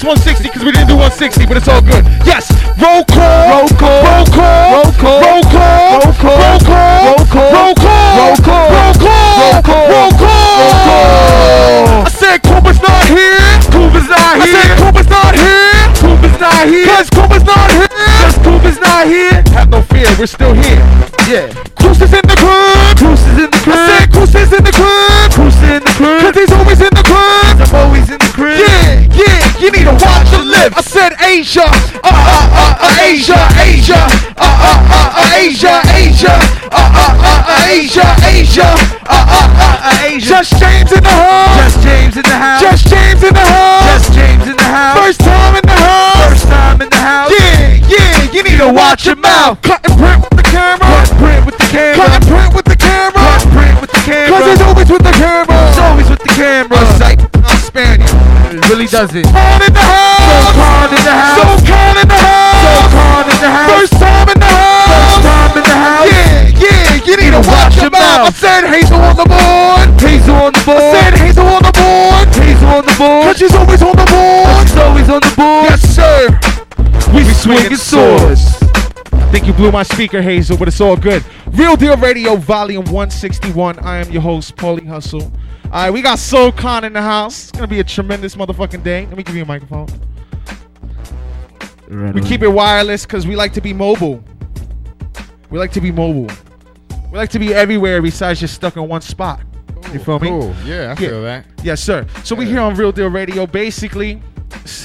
it's 160 because we didn't do 160, but it's all good. Yes, roll call. Roll call. Roll call. Roll call. Roll call. Roll call. Roll call. Roll call. Roll call. Roll call. Roll call. Roll call. Roll call. I said Cooper's not here. Cooper's not here. I said. Cooper's not here. Cooper's not here. Cause Cooper's not here. Cause Cooper's not here. Have no fear, we're still here. Just James in the house. Just James in the house. Just James in the house. Just James in the house. First time in the house. First time in the house. Yeah, yeah, you need to watch your mouth. Cut and print with the camera. Cut and print with the camera. Cut and print with the camera. Cut print with the camera. Cause it's always with the camera. It's always with the camera. Psych, I'm. It really does on the I said Hazel on the board. Hazel on the board. Cause she's always on the board. She's always on the board. Yes, sir. We swinging swords. I Think you blew my speaker, Hazel, but it's all good. Real Deal Radio, Volume 161. I am your host, Paulie Hustle. All right, we got Soul in the house. It's gonna be a tremendous motherfucking day. Let me give you a microphone. We keep it wireless because we like to be mobile. We like to be mobile. We like to be everywhere besides just stuck in one spot. You feel me? Cool. Yeah, I Yeah. feel that. Yes, sir. So we Yeah. here on Real Deal Radio. Basically,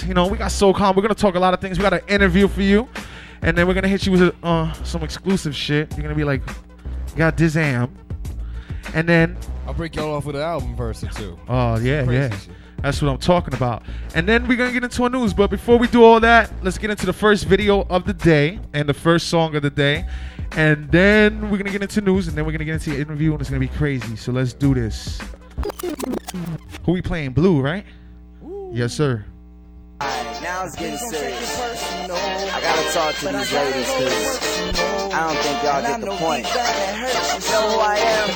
you know, we got Soul Khan. We're gonna talk a lot of things. We got an interview for you, and then we're gonna hit you with uh, some exclusive shit. You're gonna be like, "Got this am," and then, I'll break y'all off with an album verse or two. oh yeah, Crazy yeah, shit. That's what I'm talking about. And then we're gonna get into our news. But before we do all that, let's get into the first video of the day and the first song of the day. And then we're gonna get into news, and then we're gonna get into the interview, and it's gonna be crazy. So let's do this. Who we playing? Blue, right? Yes, sir. Now it's getting serious. I gotta talk to these ladies because I don't think y'all get the point. You know who I am?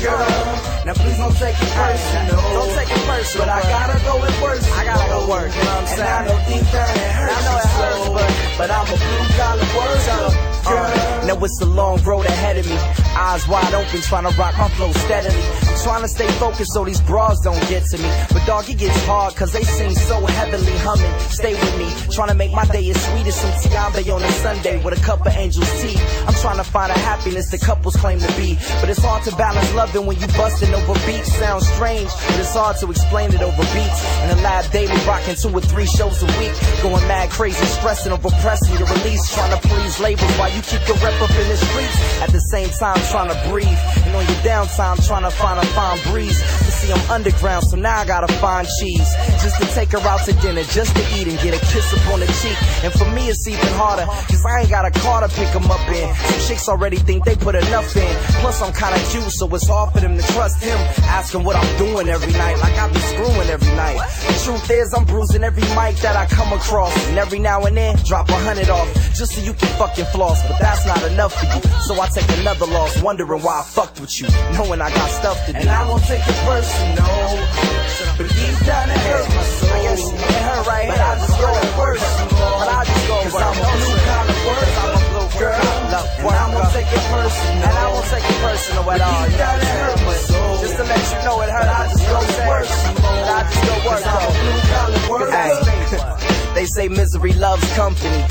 Girl, now please don't take it personal. Don't take it personal. But I gotta go and work. I gotta go work. You know what I'm saying? I know deep down it hurts. I know it hurts, but but I'm a blue collar worker. Uh, now it's a long road ahead of me. Eyes wide open, trying to rock my flow steadily. I'm trying to stay focused so these bras don't get to me. But dog, it gets hard cause they seem so heavily humming. Stay with me, trying to make my day as sweet as some Tiambe on a Sunday with a cup of angel's tea. I'm trying to find a happiness the couples claim to be. But it's hard to balance loving when you busting over beats. Sounds strange, but it's hard to explain it over beats. In the lab daily, rocking two or three shows a week. Going mad crazy, stressing over pressing your release. Trying to please labels while you keep your rep up in the streets. At the same time, trying to breathe. And on your downtime, trying to find a fine breeze. You see, I'm underground, so now I gotta find cheese. Just to take her out to dinner, just to eat and get a kiss up on the cheek. And for me, it's even harder, cause I ain't got a car to pick 'em up in. Some chicks already think they put enough in. Plus, I'm kinda cute, so it's hard for them to trust him. Asking what I'm doing every night, like I be screwing every night. The truth is, I'm bruising every mic that I come across. And every now and then, drop a hundred off, just so you can fucking floss. But that's not enough for you, so I take another loss, wondering why I fucked with you, knowing I got stuff to do. And I won't take it personal, but deep down it hurt my soul. I guess it hurt right but I just go worse. But I just go Cause I'm a blue collar worker. I'm a blue girl. And I won't take it personal. And I won't take it personal at all. Say misery loves company.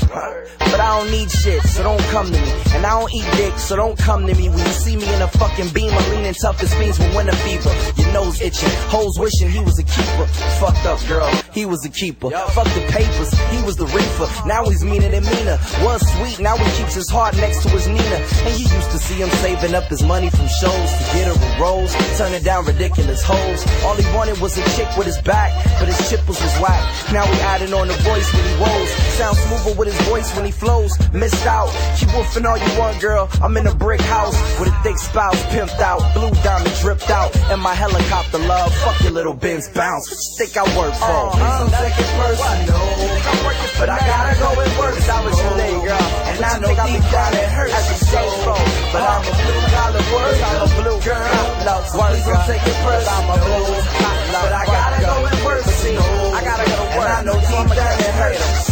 But I don't need shit, so don't come to me. And I don't eat dick, so don't come to me. When you see me in a fucking beam, I'm leaning tough as fiends with winter fever. Your nose itching, hoes wishing he was a keeper. Fucked up, girl, he was a keeper. Fuck the papers, he was the reefer. Now he's meaner than meaner. Was sweet, now he keeps his heart next to his Nina. And you used to see him saving up his money from shows to get her a rose, turning down ridiculous hoes. All he wanted was a chick with his back, but his chipples was whack. Now he adding on the voice when he woes. Sounds smoother with his voice when he flows. Missed out. Keep woofing all you want, girl. I'm in a brick house with a thick spouse, pimped out, blue diamond dripped out, and my helicopter love. Fuck your little Benz bounce. What you think I work for? I'm second person, no. But I gotta go and work. Cause I was your lady, girl. And I know deep down it hurts as a. But I'm a blue collar worker. I'm a blue girl. Love work. Please don't take it personal. I'm a blue But I gotta go and work. See, I gotta go to work. And I know deep down it hurts.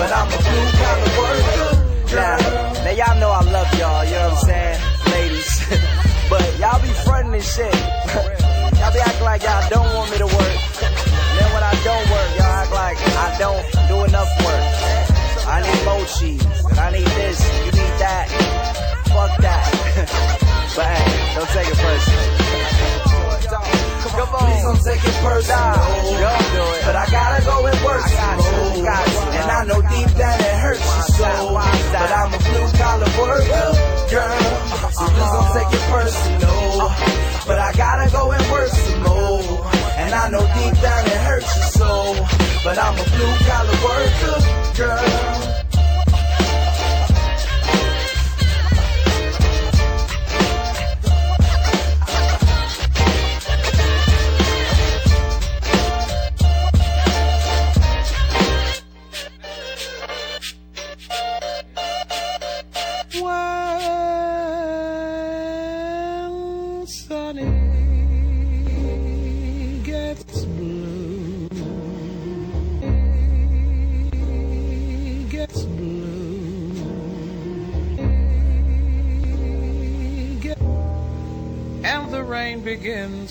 But I'm a blue collar worker. Now, now y'all know I love y'all, you know what I'm saying? Ladies. but y'all be fronting and shit. y'all be acting like y'all don't want me to work. And then when I don't work, y'all act like I don't do enough work. I need more cheese, and I need this, and you need that. Fuck that. but hey, don't take it personally. Come on. Please don't take it personal. Don't do it. But I gotta go and work. I got you. Got you. And I know deep down it hurts you so. But I'm a blue collar worker, girl. So please don't uh-huh. take it personal. But I gotta go and work some more. And I know deep down it hurts you so. But I'm a blue collar worker, girl.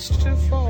Begins to fall.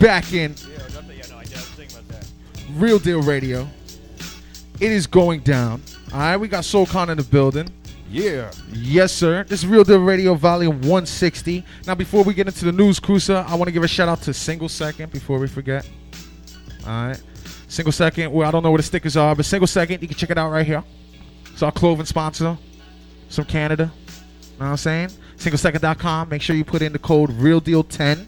Back in Real Deal Radio. It is going down. All right. We got Soul Khan in the building. Yeah. Yes, sir. This is Real Deal Radio, Volume 160. Now, before we get into the news Kusa, I want to give a shout out to Single Second before we forget. All right. Single Second, well, I don't know where the stickers are, but Single Second, you can check it out right here. It's our clothing sponsor. It's from Canada. Know what I'm saying? SingleSecond.com. Make sure you put in the code RealDeal10.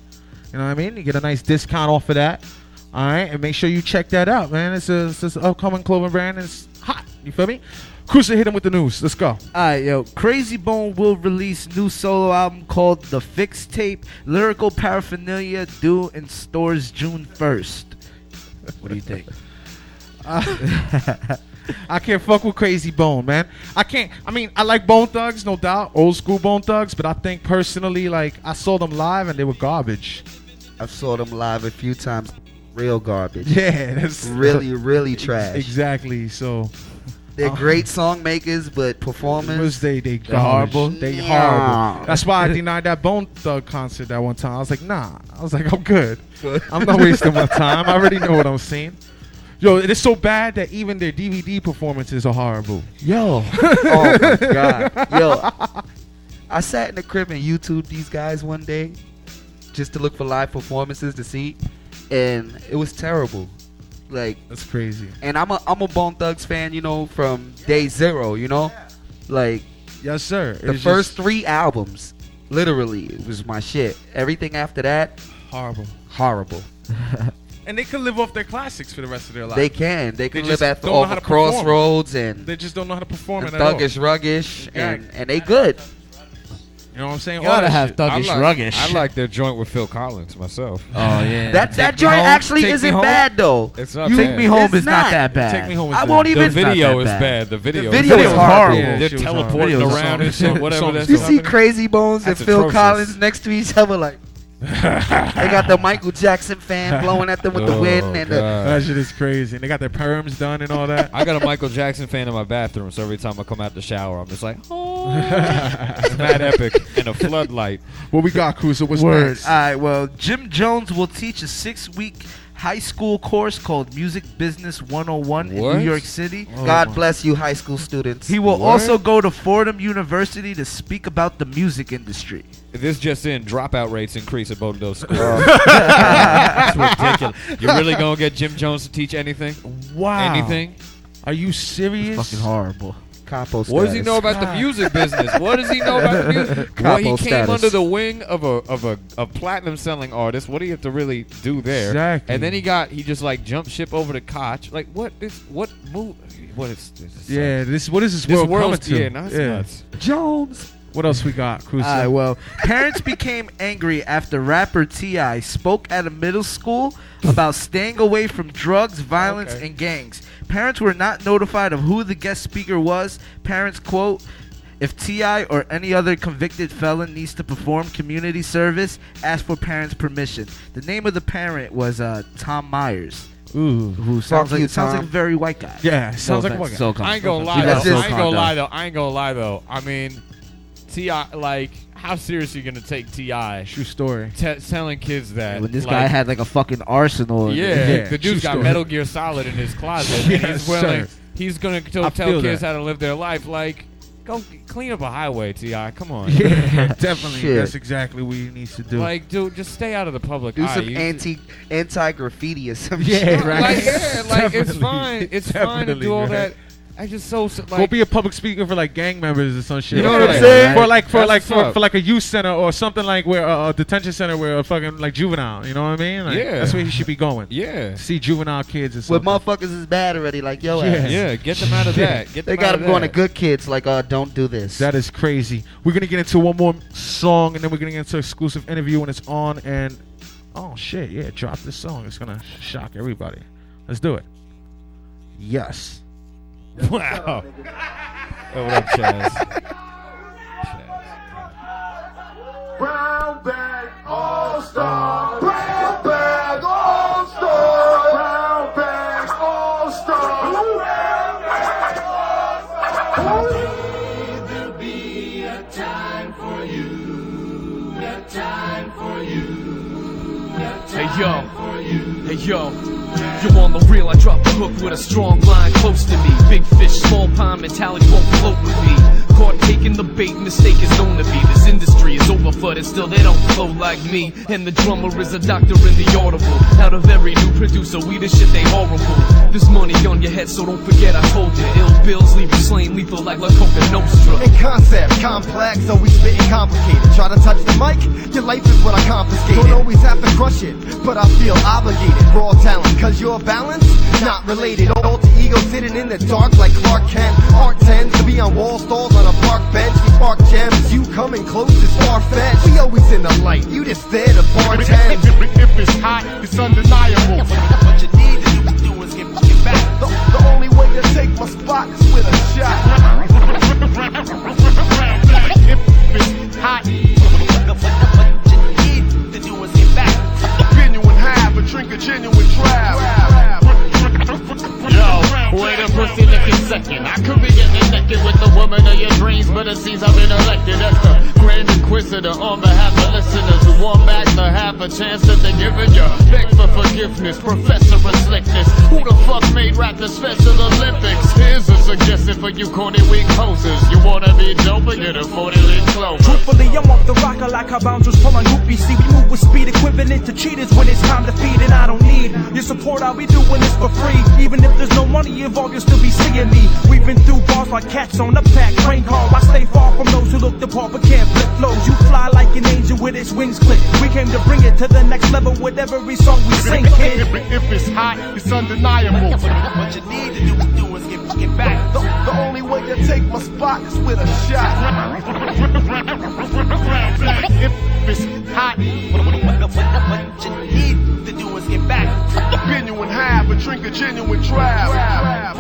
You know what I mean? You get a nice discount off of that. All right. And make sure you check that out, man. It's a, it's an upcoming clothing brand. It's hot. You feel me? Cruiser, hit him with the news. Let's go. Alright, yo. Crazy Bone will release new solo album called The Fix Tape. Lyrical paraphernalia due in stores June 1st. What do you think? Uh, I can't fuck with Crazy Bone, man. I can't. I mean, I like Bone Thugs, no doubt, old school Bone Thugs, but I think personally, like, I saw them live and they were garbage. I've saw them live a few times. Real garbage. Yeah, that's Really, really trash. Exactly. So They're Uh, great song makers, but was performance. they they horrible. garbage. They Yeah. horrible. That's why I denied that Bone Thug concert that one time. I was like, nah. I was like, I'm good. I'm not wasting my time. I already know what I'm seeing. Yo, it is so bad that even their DVD performances are horrible. Yo. oh my god. Yo. I sat in the crib and YouTube these guys one day just to look for live performances to see, and it was terrible. Like, That's crazy. and I'm a I'm a Bone Thugs fan, you know, from day zero. You know, like Yes, sir. the It's first three albums, literally, it was my shit. Everything after that, horrible. horrible. And they could live off their classics for the rest of their life. They can. They can They live just at don't off of to perform. Crossroads and, They just don't know how to perform and it at all. Thuggish Ruggish, Yeah. and, and they good. You know what I'm saying? You All gotta that have shit. Thuggish I like, Ruggish. I like their joint with Phil Collins myself. Oh yeah. That that joint Home, actually Take Me isn't Home. bad though. It's not Take bad. Me Home It's is not not. that bad. Take Me Home is I good. won't The even. It's not video that is bad. bad. The video. The video bad. is horrible. Yeah, They're she was teleporting horrible. Video is around and shit. Whatever. That's You see happening? Crazy Bones and That's Phil atrocious. Collins next to each other like. They got the Michael Jackson fan blowing at them with the Oh, wind and the. God. That shit is crazy. And they got their perms done and all that. I got a Michael Jackson fan in my bathroom, so every time I come out the shower, I'm just like, oh, it's mad epic and a floodlight. what we got, Kusa? What's Word. next? All right. Well, Jim Jones will teach a six-week high school course called Music Business 101 in New York City. Oh God bless you, high school students. He will What? also go to Fordham University to speak about the music industry. This just in, dropout rates increase at both of those schools. Oh. That's ridiculous. You really gonna get Jim Jones to teach anything? Wow. Anything? Are you serious? Fucking horrible. Capo What does he status. know about the music business? What does he know about the music? Well, he Capo came status. under the wing of a of a, a platinum selling artist. What do you have to really do there? Exactly. And then he got he just like jumped ship over to Koch. Like what is what move? What is this? Yeah, this what is this, This world coming world's to? yeah, nuts, nuts. Jones? What else we got, Kusa? All right, well, parents became angry after rapper T.I. spoke at a middle school about staying away from drugs, violence, Okay. and gangs. Parents were not notified of who the guest speaker was. Parents quote, if T.I. or any other convicted felon needs to perform community service, ask for parents' permission. The name of the parent was uh, Tom Myers, Ooh. who sounds Fuck like you, sounds Tom. like a very white guy. Yeah, sounds No like a white guy. SoCal. I ain't gonna lie. Though. I ain't gonna lie though. I ain't gonna lie though. I mean, T.I. like how serious are you gonna take T.I. True story. t- telling kids that? When this like, guy had like a fucking arsenal. Yeah, Yeah, the true dude's got story. Metal Gear Solid in his closet, and Yes, he's willing. sir. He's gonna go tell feel kids that. how to live their life. Like, go clean up a highway, Ti. Come on. Yeah, definitely. Shit. That's exactly what he needs to do. Like, dude, just stay out of the public Do eye. some You- anti anti graffiti or some Yeah, shit. right. Like, yeah, like it's Definitely. fine. It's fine to Definitely, do all right. that. I just so so- Go like. be a public speaker for like gang members or some shit. You know what I'm Like, saying? For like for That's like for, for like a youth center or something like where uh, a detention center where a fucking like juvenile. You know what I mean? Like, Yeah. That's where he should be going. yeah. See juvenile kids or When something. motherfuckers is bad already, like yo, Yeah. ass. Yeah, get them out of that. Get They got out them of going to good kids, like uh, don't do this. That is crazy. We're gonna get into one more song and then we're gonna get into exclusive interview when it's on and oh shit, yeah, drop this song. It's gonna shock everybody. Let's do it. Yes. Wow. Oh, what up, Chaz? Chaz. Brown bag all star. Brown bag all star. Brown bag all star. Brown bag all star. There'll be a time for you. A time for you. Hey yo, hey yo, you on the reel? I drop the hook with a strong line close to me. Big fish, small pond mentality won't float with me. Caught taking the bait, mistake is known to be. This industry is over overflooded, still they don't flow like me. And the drummer is a doctor in the audible. Out of every new producer, we the shit they horrible. There's money on your head, so don't forget I told you. Ill bills leave you slain lethal like La Coka Nostra. In concept, complex, always spitting complicated. Try to touch the mic, your life is what I confiscated. Don't always have to crush it, but I feel obligated. Raw talent, cause you're balanced, not related. Alter ego sitting in the dark like Clark Kent. Art tends to be on wall stalls on a park bench. We spark gems, you coming close is far fetched. We always in the light, you just there to bartend. If it's hot, it's undeniable. What you need to do, do is get, get back. The, the only way to take my spot is with a shot. If it's hot, What you need to do is get back. genuine high, but drink a genuine second. I could be naked with the woman of your dreams, but it seems I've been elected as the Grand Inquisitor on behalf of listeners want back to half a chance that they're giving you. Beg for forgiveness, professor of slickness. Who the fuck made rap the Special Olympics? Here's a suggestion for you corny weak hosters. You wanna be dope and get a 40 leaf clover. Truthfully, I'm off the rocker like how bouncers pull on groupies. See, we move with speed equivalent to cheaters when it's time to feed, and I don't need your support. I'll be doing this for free. Even if there's no money involved, you'll still be seeing me. We've been through bars like cats on a pack train car. I stay far from those who look the part but can't flip flows. You fly like an angel with its wings we came to bring it to the next level with every song we sing, kid. If, if, if it's hot, it's undeniable. What you need to do, do is get, get back. The, the, only way to take my spot is with a shot. if it's hot, what you need to do is get back. Genuine high, but drink a genuine drab.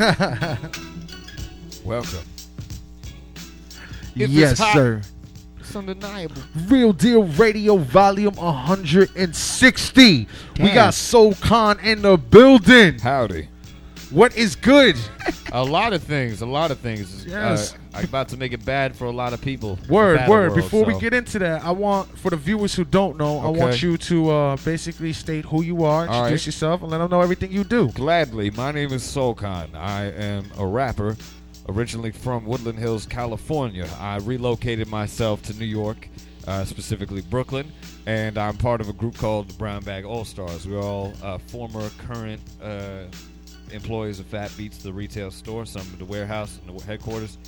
Welcome. If yes, hot, sir. It's undeniable. Real Deal Radio Volume 160. We got Soul Khan in the building. Howdy. What is good? A lot of things. A lot of things. Yes. Uh, I'm about to make it bad for a lot of people. Word, word. world, Before we get into that, I want for the viewers who don't know, I want you to uh, basically state who you are, introduce right. yourself, and let them know everything you do. Gladly. My name is Soul Khan. I am a rapper, originally from Woodland Hills, California. I relocated myself to New York, uh, specifically Brooklyn, and I'm part of a group called the Brown Bag All Stars. We're all uh, former, current uh, employees of Fat Beats, the retail store, some of the warehouse and the headquarters.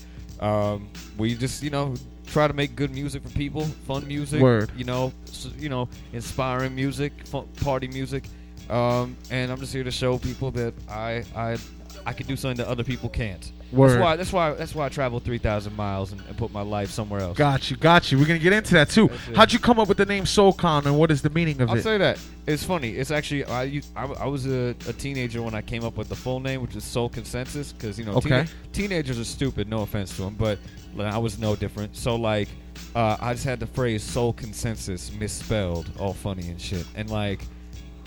Um, we just, you know, try to make good music for people, fun music. Word. You know, s- you know, inspiring music, fun, party music. Um, and I'm just here to show people that I, I, I can do something that other people can't. Word. That's why. That's why. That's why I traveled 3,000 miles and, and put my life somewhere else. Got you, got you. We're gonna get into that too. How'd you come up with the name Soul Khan, and what is the meaning of it? I'll say that it's funny. It's actually I. I was a, a teenager when I came up with the full name, which is Soul Consensus, because you know Okay. teenagers are stupid. No offense to them, but I was no different. So like, uh, I just had the phrase Soul Consensus misspelled, all funny and shit, and like.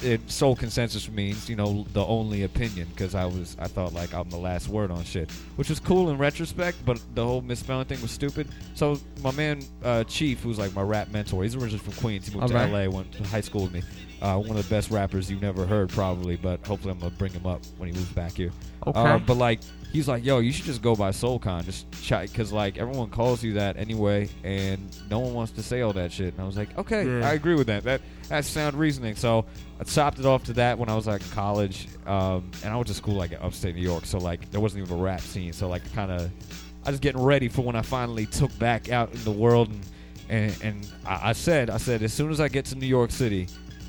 It, soul consensus means you know the only opinion because I was I thought like I'm the last word on shit, which was cool in retrospect, but the whole misspelling thing was stupid. So my man uh, Chief, who's like my rap mentor, he's originally from Queens. He moved to Alright. LA, went to high school with me. Uh, one of the best rappers you've never heard, probably, but hopefully I'm gonna bring him up when he moves back here. Okay. Uh, but like, he's like, yo, you should just go by Soul Khan, just chat, because like everyone calls you that anyway, and no one wants to say all that shit. And I was like, okay, Yeah. I agree with that. That that's sound reasoning. So I chopped it off to that when I was like in college, um, and I went to school like in upstate New York, so like there wasn't even a rap scene. So like kind of, I was getting ready for when I finally took back out in the world, and and, and I, I said, I said, as soon as I get to New York City,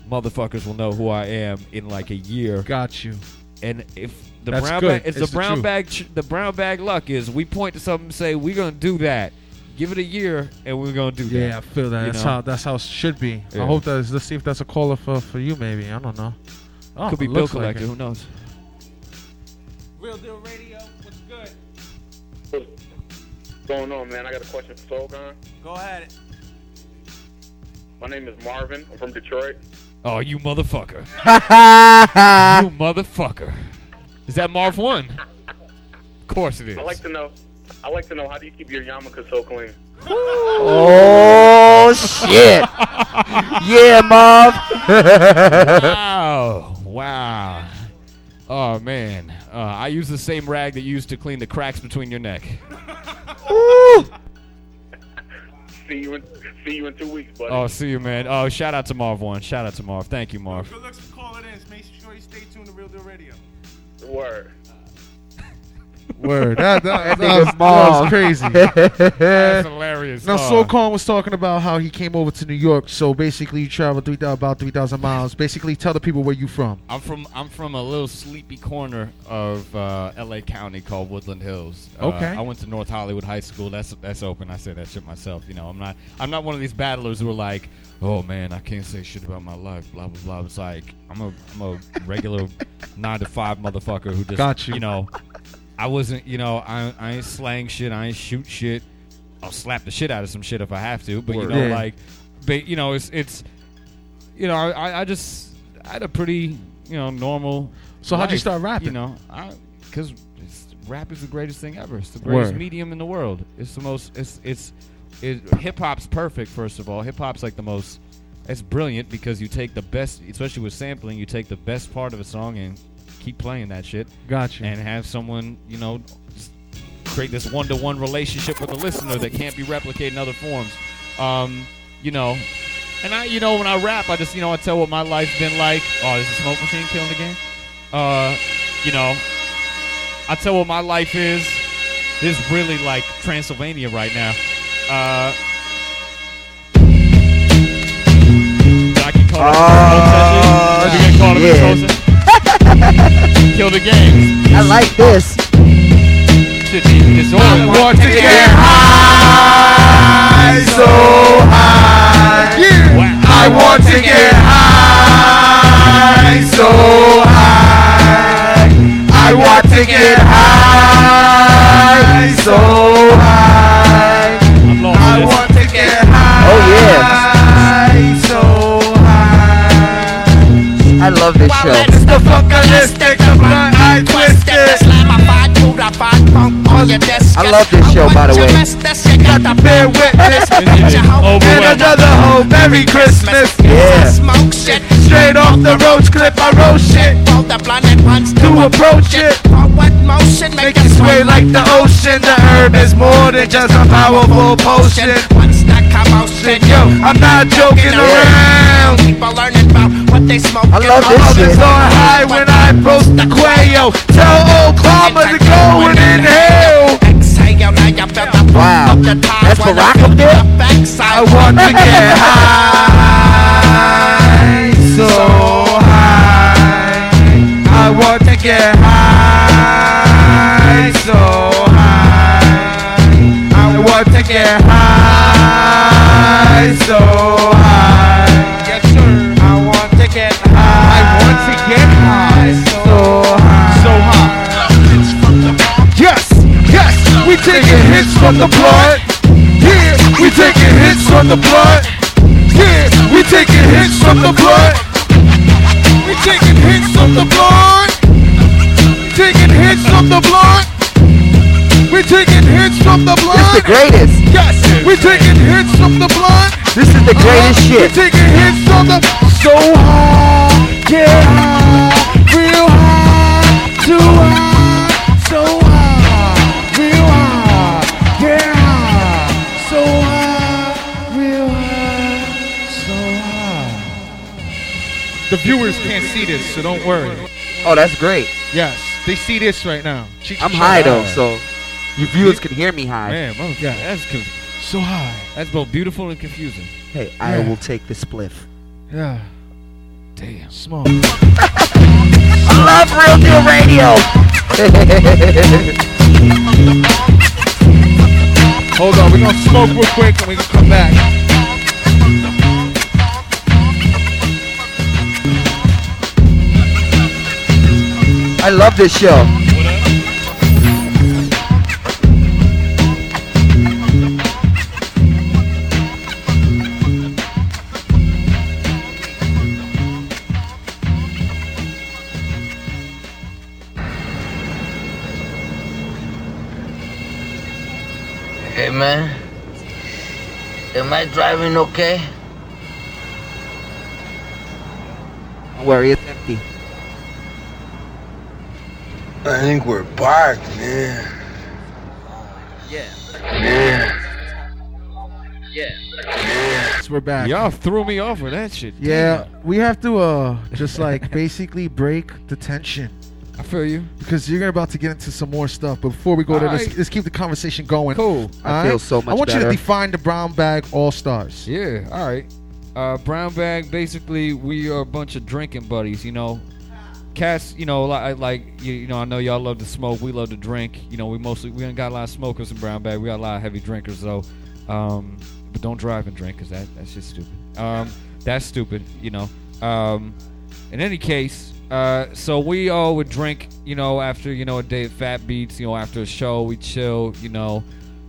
motherfuckers will know who I am in like a year. Got you. And if the That's brown good. bag, it's, It's the the brown truth. bag, the brown bag luck is we point to something and say we're gonna do that. Give it a year and we're gonna do that. Yeah, I feel that. You That's know? how that's how it should be. Yeah. I hope that is. Let's see if that's a caller for for you. Maybe I don't know. Oh, Could be bill looks like collector. Who knows? Real Deal Radio, what's good? What's going on, man? I got a question for Soul Khan. Go ahead. My name is Marvin. I'm from Detroit. Oh, you motherfucker! you motherfucker! Is that Marv one? Of course it is. I like to know. I like to know how do you keep your yarmulke so clean? Oh shit! yeah, Marv. wow! Wow! Oh man, uh, I use the same rag that you used to clean the cracks between your neck. See you in see you in two weeks, buddy. Oh, see you, man. Oh, shout out to Marv one. Shout out to Marv. Thank you, Marv. Good looks for calling in. Make sure you stay tuned to Real Deal Radio. Word. Word. That, that, That that, was, that was crazy. That's hilarious. Now. Soul Khan was talking about how he came over to New York. So basically, you traveled three about three thousand miles. Basically, tell the people where you from. I'm from I'm from a little sleepy corner of uh, L.A. County called Woodland Hills. Uh, Okay. I went to North Hollywood High School. That's that's open. I say that shit myself. You know, I'm not I'm not one of these battlers who are like, oh man, I can't say shit about my life. Blah blah blah. It's like I'm a I'm a regular nine to five motherfucker who just Got you. know. I wasn't, you know, I, I ain't slang shit. I ain't shoot shit. I'll slap the shit out of some shit if I have to. But you Word. know, Yeah. like, but you know, it's it's, you know, I, I just I had a pretty you know normal. So how'd you life, start rapping? You know, I because rap is the greatest thing ever. It's the greatest Word. medium in the world. It's the most. It's it's it, hip hop's perfect. First of all, hip hop's like the most. It's brilliant because you take the best, especially with sampling. You take the best part of a song and keep playing that shit Gotcha. and have someone, you know, create this one-to-one relationship with the listener that can't be replicated in other forms. Um, you know, and I, you know, when I rap, I just, you know, I tell what my life's been like. Oh, is the smoke machine killing the game? Uh, you know, I tell what my life is. This is really like Transylvania right now. Uh, I can caught up in the smoke Kill the game. I like this. Should be disordered. I want to get high, so high. I want to get high, so high. I want to get oh, high, so high. I want to get high. Oh, yeah. So high. I love this show. I love this show, by the way. Got to bear witness. And another whole Merry Christmas. Yeah. Smoke shit. Straight off the roach clip, I wrote shit Roll the blunt punch to approach it. Forward motion. Make it sway like the ocean. The herb is more than just a powerful potion. Commotion. Yo, I'm not joking around. People learning about what they smoke. I love this shit. on high when I approach the quail. Tell old karma to go and inhale. Exhale, now you feel the Wow. That's Barack up there? I want to get high, so high. I want to get so high. Yes, sir. I want to get high. I want to get high, so high. So high. Yes, yes, we taking hits from the blood. Yeah, we taking hits from the blood. Yeah, we taking hits from the blood. We taking hits from the blood. Taking hits from the blood. We taking hits from the This blood. the greatest. Yes, we taking hits from the blood. This is the greatest Uh-huh. shit. We taking hits from the so high, get high, real high, too high, so high, real high, get high, so high, real high, so high. The viewers can't see this, so don't worry. Oh, that's great. Yes, they see this right now. Cheech I'm and high though, so you viewers can hear me high. Man, motherfucker, Yeah. that's conf- So high. that's both beautiful and confusing. Hey, I Yeah. will take the spliff. Yeah. Damn. Smoke. I love Real Deal Radio. Hold on, we're gonna smoke real quick and we're gonna come back. I love this show. Man, am I driving okay? Don't worry, it's empty. I think we're parked, man. Yeah. Man. Yeah. So we're back. Y'all threw me off with that shit. Yeah, we have to uh just like basically break the tension Damn. I feel you. because you're about to get into some more stuff. But before we go there, let's, let's keep the conversation going. Cool. I feel so much I want you to define the brown bag all stars. Yeah, all right. Uh, brown bag. Basically, we are a bunch of drinking buddies. You know, cats. You know, like like you, you know. I know y'all love to smoke. We love to drink. You know, we mostly we ain't got a lot of smokers in brown bag. We got a lot of heavy drinkers though. Um, but don't drive and drink because that that's just stupid. Um, that's stupid. You know. Um, in any case, uh, so we all would drink. You know, after you know a day of Fat Beats. You know, after a show, we chill. You know,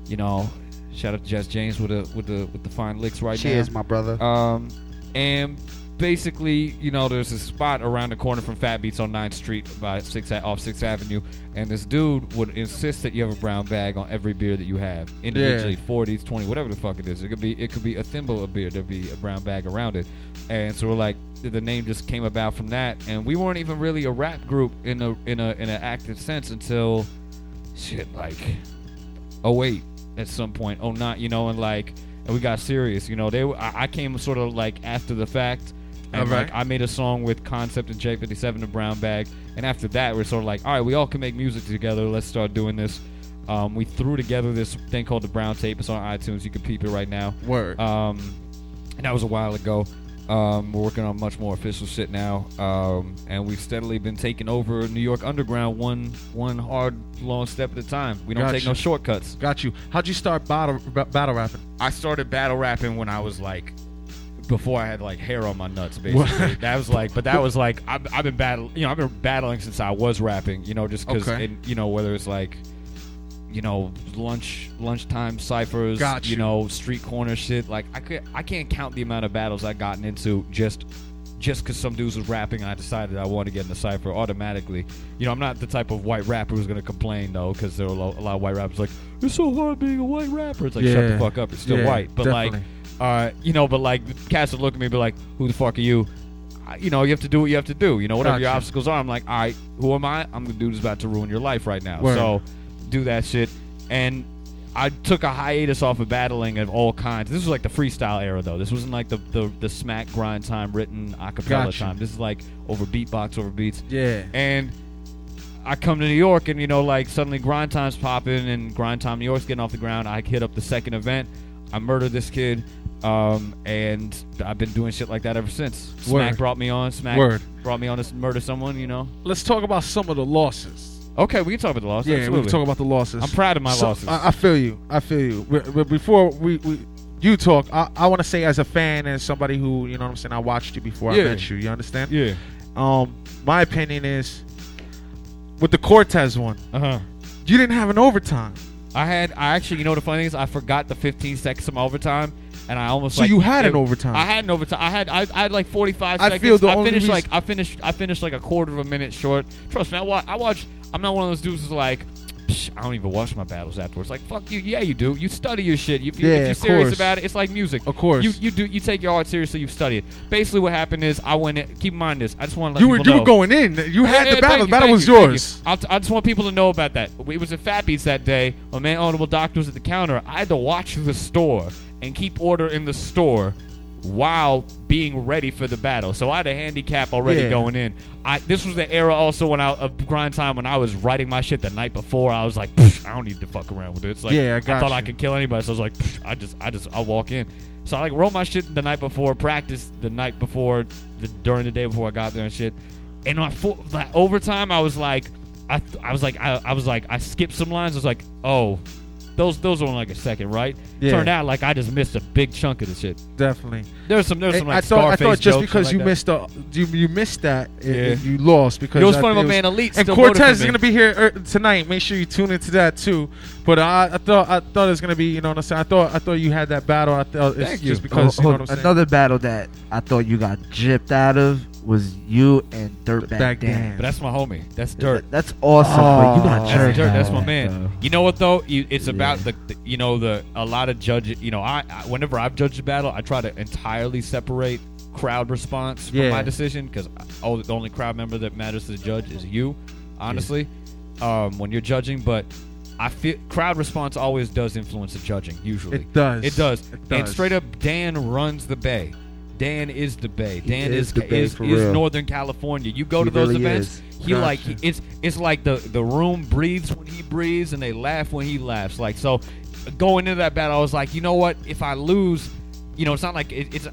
you know. Shout out to Jess James with the with the with the fine licks right now. Cheers, my brother. Um, and basically, you know, there's a spot around the corner from Fat Beats on 9th Street by six off Sixth Avenue, and this dude would insist that you have a brown bag on every beer that you have, individually, 40s, 20, whatever the fuck it is. It could be it could be a thimble of beer. There'd be a brown bag around it, and so we're like, the name just came about from that, and we weren't even really a rap group in a in a in an active sense until shit like 08 at some point. Oh, not you know, and like, and we got serious. You know, they I, I came sort of like after the fact, and Alright. like I made a song with Koncept and J57 the Brown Bag, and after that we're sort of like, all right, we all can make music together. Let's start doing this. Um, we threw together this thing called the Brown Tape. It's on iTunes. You can peep it right now. Word. Um, and that was a while ago. Um, we're working on much more official shit now, um, and we've steadily been taking over New York Underground one one hard long step at a time. We don't Got take you. no shortcuts. Got you. How'd you start battle ba- battle rapping? I started battle rapping when I was like before I had like hair on my nuts, basically. that was like, but that was like I've, I've been battling, you know, I've been battling since I was rapping, you know, just because, Okay. you know, whether it's like, you know, lunch lunchtime ciphers, Got you. know, street corner shit. Like I could, I can't count the amount of battles I've gotten into just. Just because some dudes was rapping, I decided I wanted to get in the cipher automatically. You know, I'm not the type of white rapper who's gonna complain though, because there are a lot of white rappers like, "It's so hard being a white rapper." It's like, shut the fuck up. It's still Yeah, white, but like, definitely. Uh, you know, but like cats would look at me and be like, "Who the fuck are you?" I, you know, you have to do what you have to do. You know, whatever your obstacles are. I'm like, all right, who am I? I'm the dude who's about to ruin your life right now. Word. So do that shit. And I took a hiatus off of battling of all kinds. This was like the freestyle era though. This wasn't like the the, the smack grind time written acapella Gotcha. time. This is like over beatbox, over beats. Yeah. And I come to New York and you know like suddenly grind time's popping and grind time New York's getting off the ground. I hit up the second event. I murdered this kid. Um, and I've been doing shit like that ever since. Smack Word. brought me on. Smack Word. brought me on to murder someone. You know. Let's talk about some of the losses. Okay, we can talk about the losses. Yeah, we can talk about the losses. I'm proud of my So, losses. I, I feel you. I feel you. But, before we, we you talk, I, I want to say as a fan and somebody who you know what I'm saying, I watched you before Yeah. I met you. You understand? Yeah. Um, my opinion is with the Cortez one. Uh huh. You didn't have an overtime. I had. I actually, you know, the funny thing is, I forgot the 15 seconds of overtime, and I almost. So like, you had an overtime. I had an overtime. I had. I, I had like 45 I seconds. feel the I only finished like. I finished. I finished like a quarter of a minute short. Trust me. I watch. I watch. I'm not one of those dudes who's like. I don't even watch my battles afterwards. Like fuck you. Yeah, you do. You study your shit. You, if, you, Yeah, if you're serious course. about it, it's like music. Of course. You you do. You take your art seriously. You study it. Basically, what happened is I went. In, keep in mind this. I just want to let You were you know. were going in. You had Yeah, the battle. The battle was you, you. yours. T- I just want people to know about that. It was at Fat Beats that day. My man Audible Doctor was at the counter. I had to watch the store and keep order in the store while being ready for the battle. So I had a handicap already Yeah. going in. I this was the era also when I of grind time when I was writing my shit the night before. I was like, I don't need to fuck around with it. It's like Yeah, I got thought I could kill anybody. So I was like, I just I just I'll walk in. So I like wrote my shit the night before, practice the night before, the, during the day before I got there and shit. And on full, like, overtime, I was like, I, th- I was like, I, I was like, I skipped some lines. I was like, oh, those those were only like a second, right? Yeah. Turned out like I just missed a big chunk of the shit. Definitely. There's some there's some like I thought I thought just because shit you like that. missed the you you missed that it- Yeah. you lost because It was I funny, my think man Elite and still Cortez is me. gonna be here er, tonight. Make sure you tune into that too. But I, I thought I thought it was gonna be you know what I'm saying. I thought I thought you had that battle. I thought it's Thank you. just because you know Hold- what I'm saying. another battle that I thought you got gypped out of was you and Dirtbag Back Dan. Dan. But that's my homie. That's dirt. That's awesome, but you got That's jerked dirt. out That's my of, man. bro. You know what though? You, it's about the, the you know the a lot of judges. You know, I, I whenever I've judged a battle, I try to entirely separate crowd response from Yeah. my decision because oh, the only crowd member that matters to the judge is you. Honestly, um, when you're judging, but I feel crowd response always does influence the judging. Usually, It does. It does. It does. And straight up, Dan runs the Bay. Dan is the Bay. Dan is is Bay is, is. Northern California. You go He to those really events, is. he like he, it's it's like the the room breathes when he breathes and they laugh when he laughs. Like so, going into that battle, I was like, you know what? If I lose, you know, it's not like it, it's.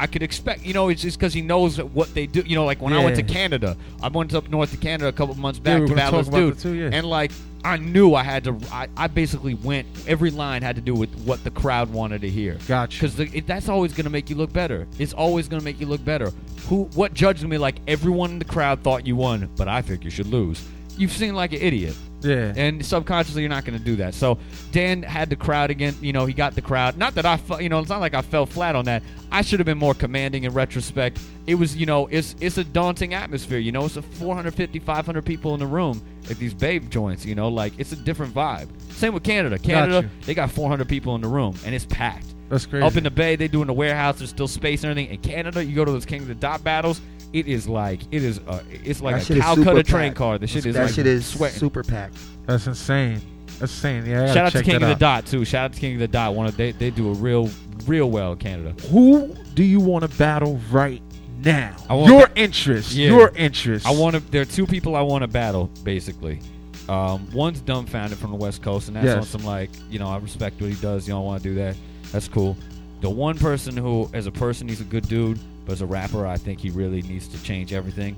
I could expect, you know, it's just because he knows what they do. You know, like when I went to Canada, I went up north to Canada a couple months back we to this dude, too, yeah. and like I knew I had to. I, I basically went. Every line had to do with what the crowd wanted to hear. Gotcha. Because that's always going to make you look better. It's always going to make you look better. Who? What judged me? Like everyone in the crowd thought you won, but I think you should lose. You've seen like an idiot. Yeah. And subconsciously, you're not going to do that. So Dan had the crowd again. You know, he got the crowd. Not that I, you know, it's not like I fell flat on that. I should have been more commanding in retrospect. It was, you know, it's it's a daunting atmosphere. You know, it's a 450, 500 people in the room at these babe joints. You know, like it's a different vibe. Same with Canada. Canada, they got 400 people in the room, and it's packed. That's crazy. Up in the bay, they doing the warehouse. There's still space and everything. In Canada, you go to those King of the Dot battles. It is like it is. Uh, it's like That a shit cow super cut a train car. The shit is that like shit is sweating. super packed. That's insane. That's insane. Yeah. Shout out to King of the out. Dot too. Shout out to King of the Dot. One of they they do a real real well in Canada. Who do you want to battle right now? I want Your ba- interest. Yeah. Your interest. I want to. There are two people I want to battle basically. Um, one's Dumbfoundead from the West Coast, and that's Yes. on some like you know I respect what he does. You don't want to do that. That's cool. The one person who, as a person, he's a good dude, But as a rapper, I think he really needs to change everything,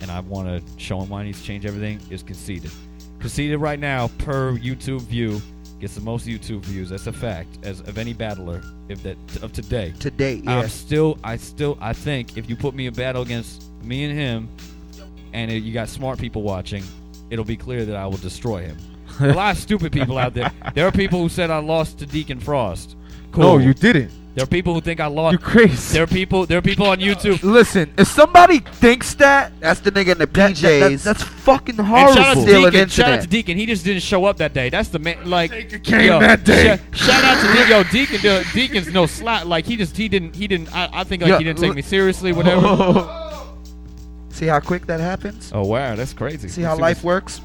and I want to show him why he needs to change everything. Is conceited. Conceited right now per YouTube view gets the most YouTube views. That's a fact. As of any battler, if that of today. Today, I'm yeah. still, I still, I think if you put me in battle against me and him, and it, you got smart people watching, it'll be clear that I will destroy him. a lot of stupid people out there. There are people who said I lost to Deacon Frost. No, you didn't. There are people who think I lost. You crazy. There are people. There are people on YouTube. Listen, if somebody thinks that, That's the nigga in the that, that- that- PJs. that's fucking And horrible. shout out to Stealing Deacon. Shout out to Deacon. He just didn't show up that day. That's the man. Like came yo, that day. sh- shout out to Deacon. Yo, Deacon. dude, Deacon's no slot. Like he just he didn't he didn't. I, I think like Yo, he didn't take look- me seriously. Whatever. See how quick that happens? oh wow, that's crazy. See how life what's- works?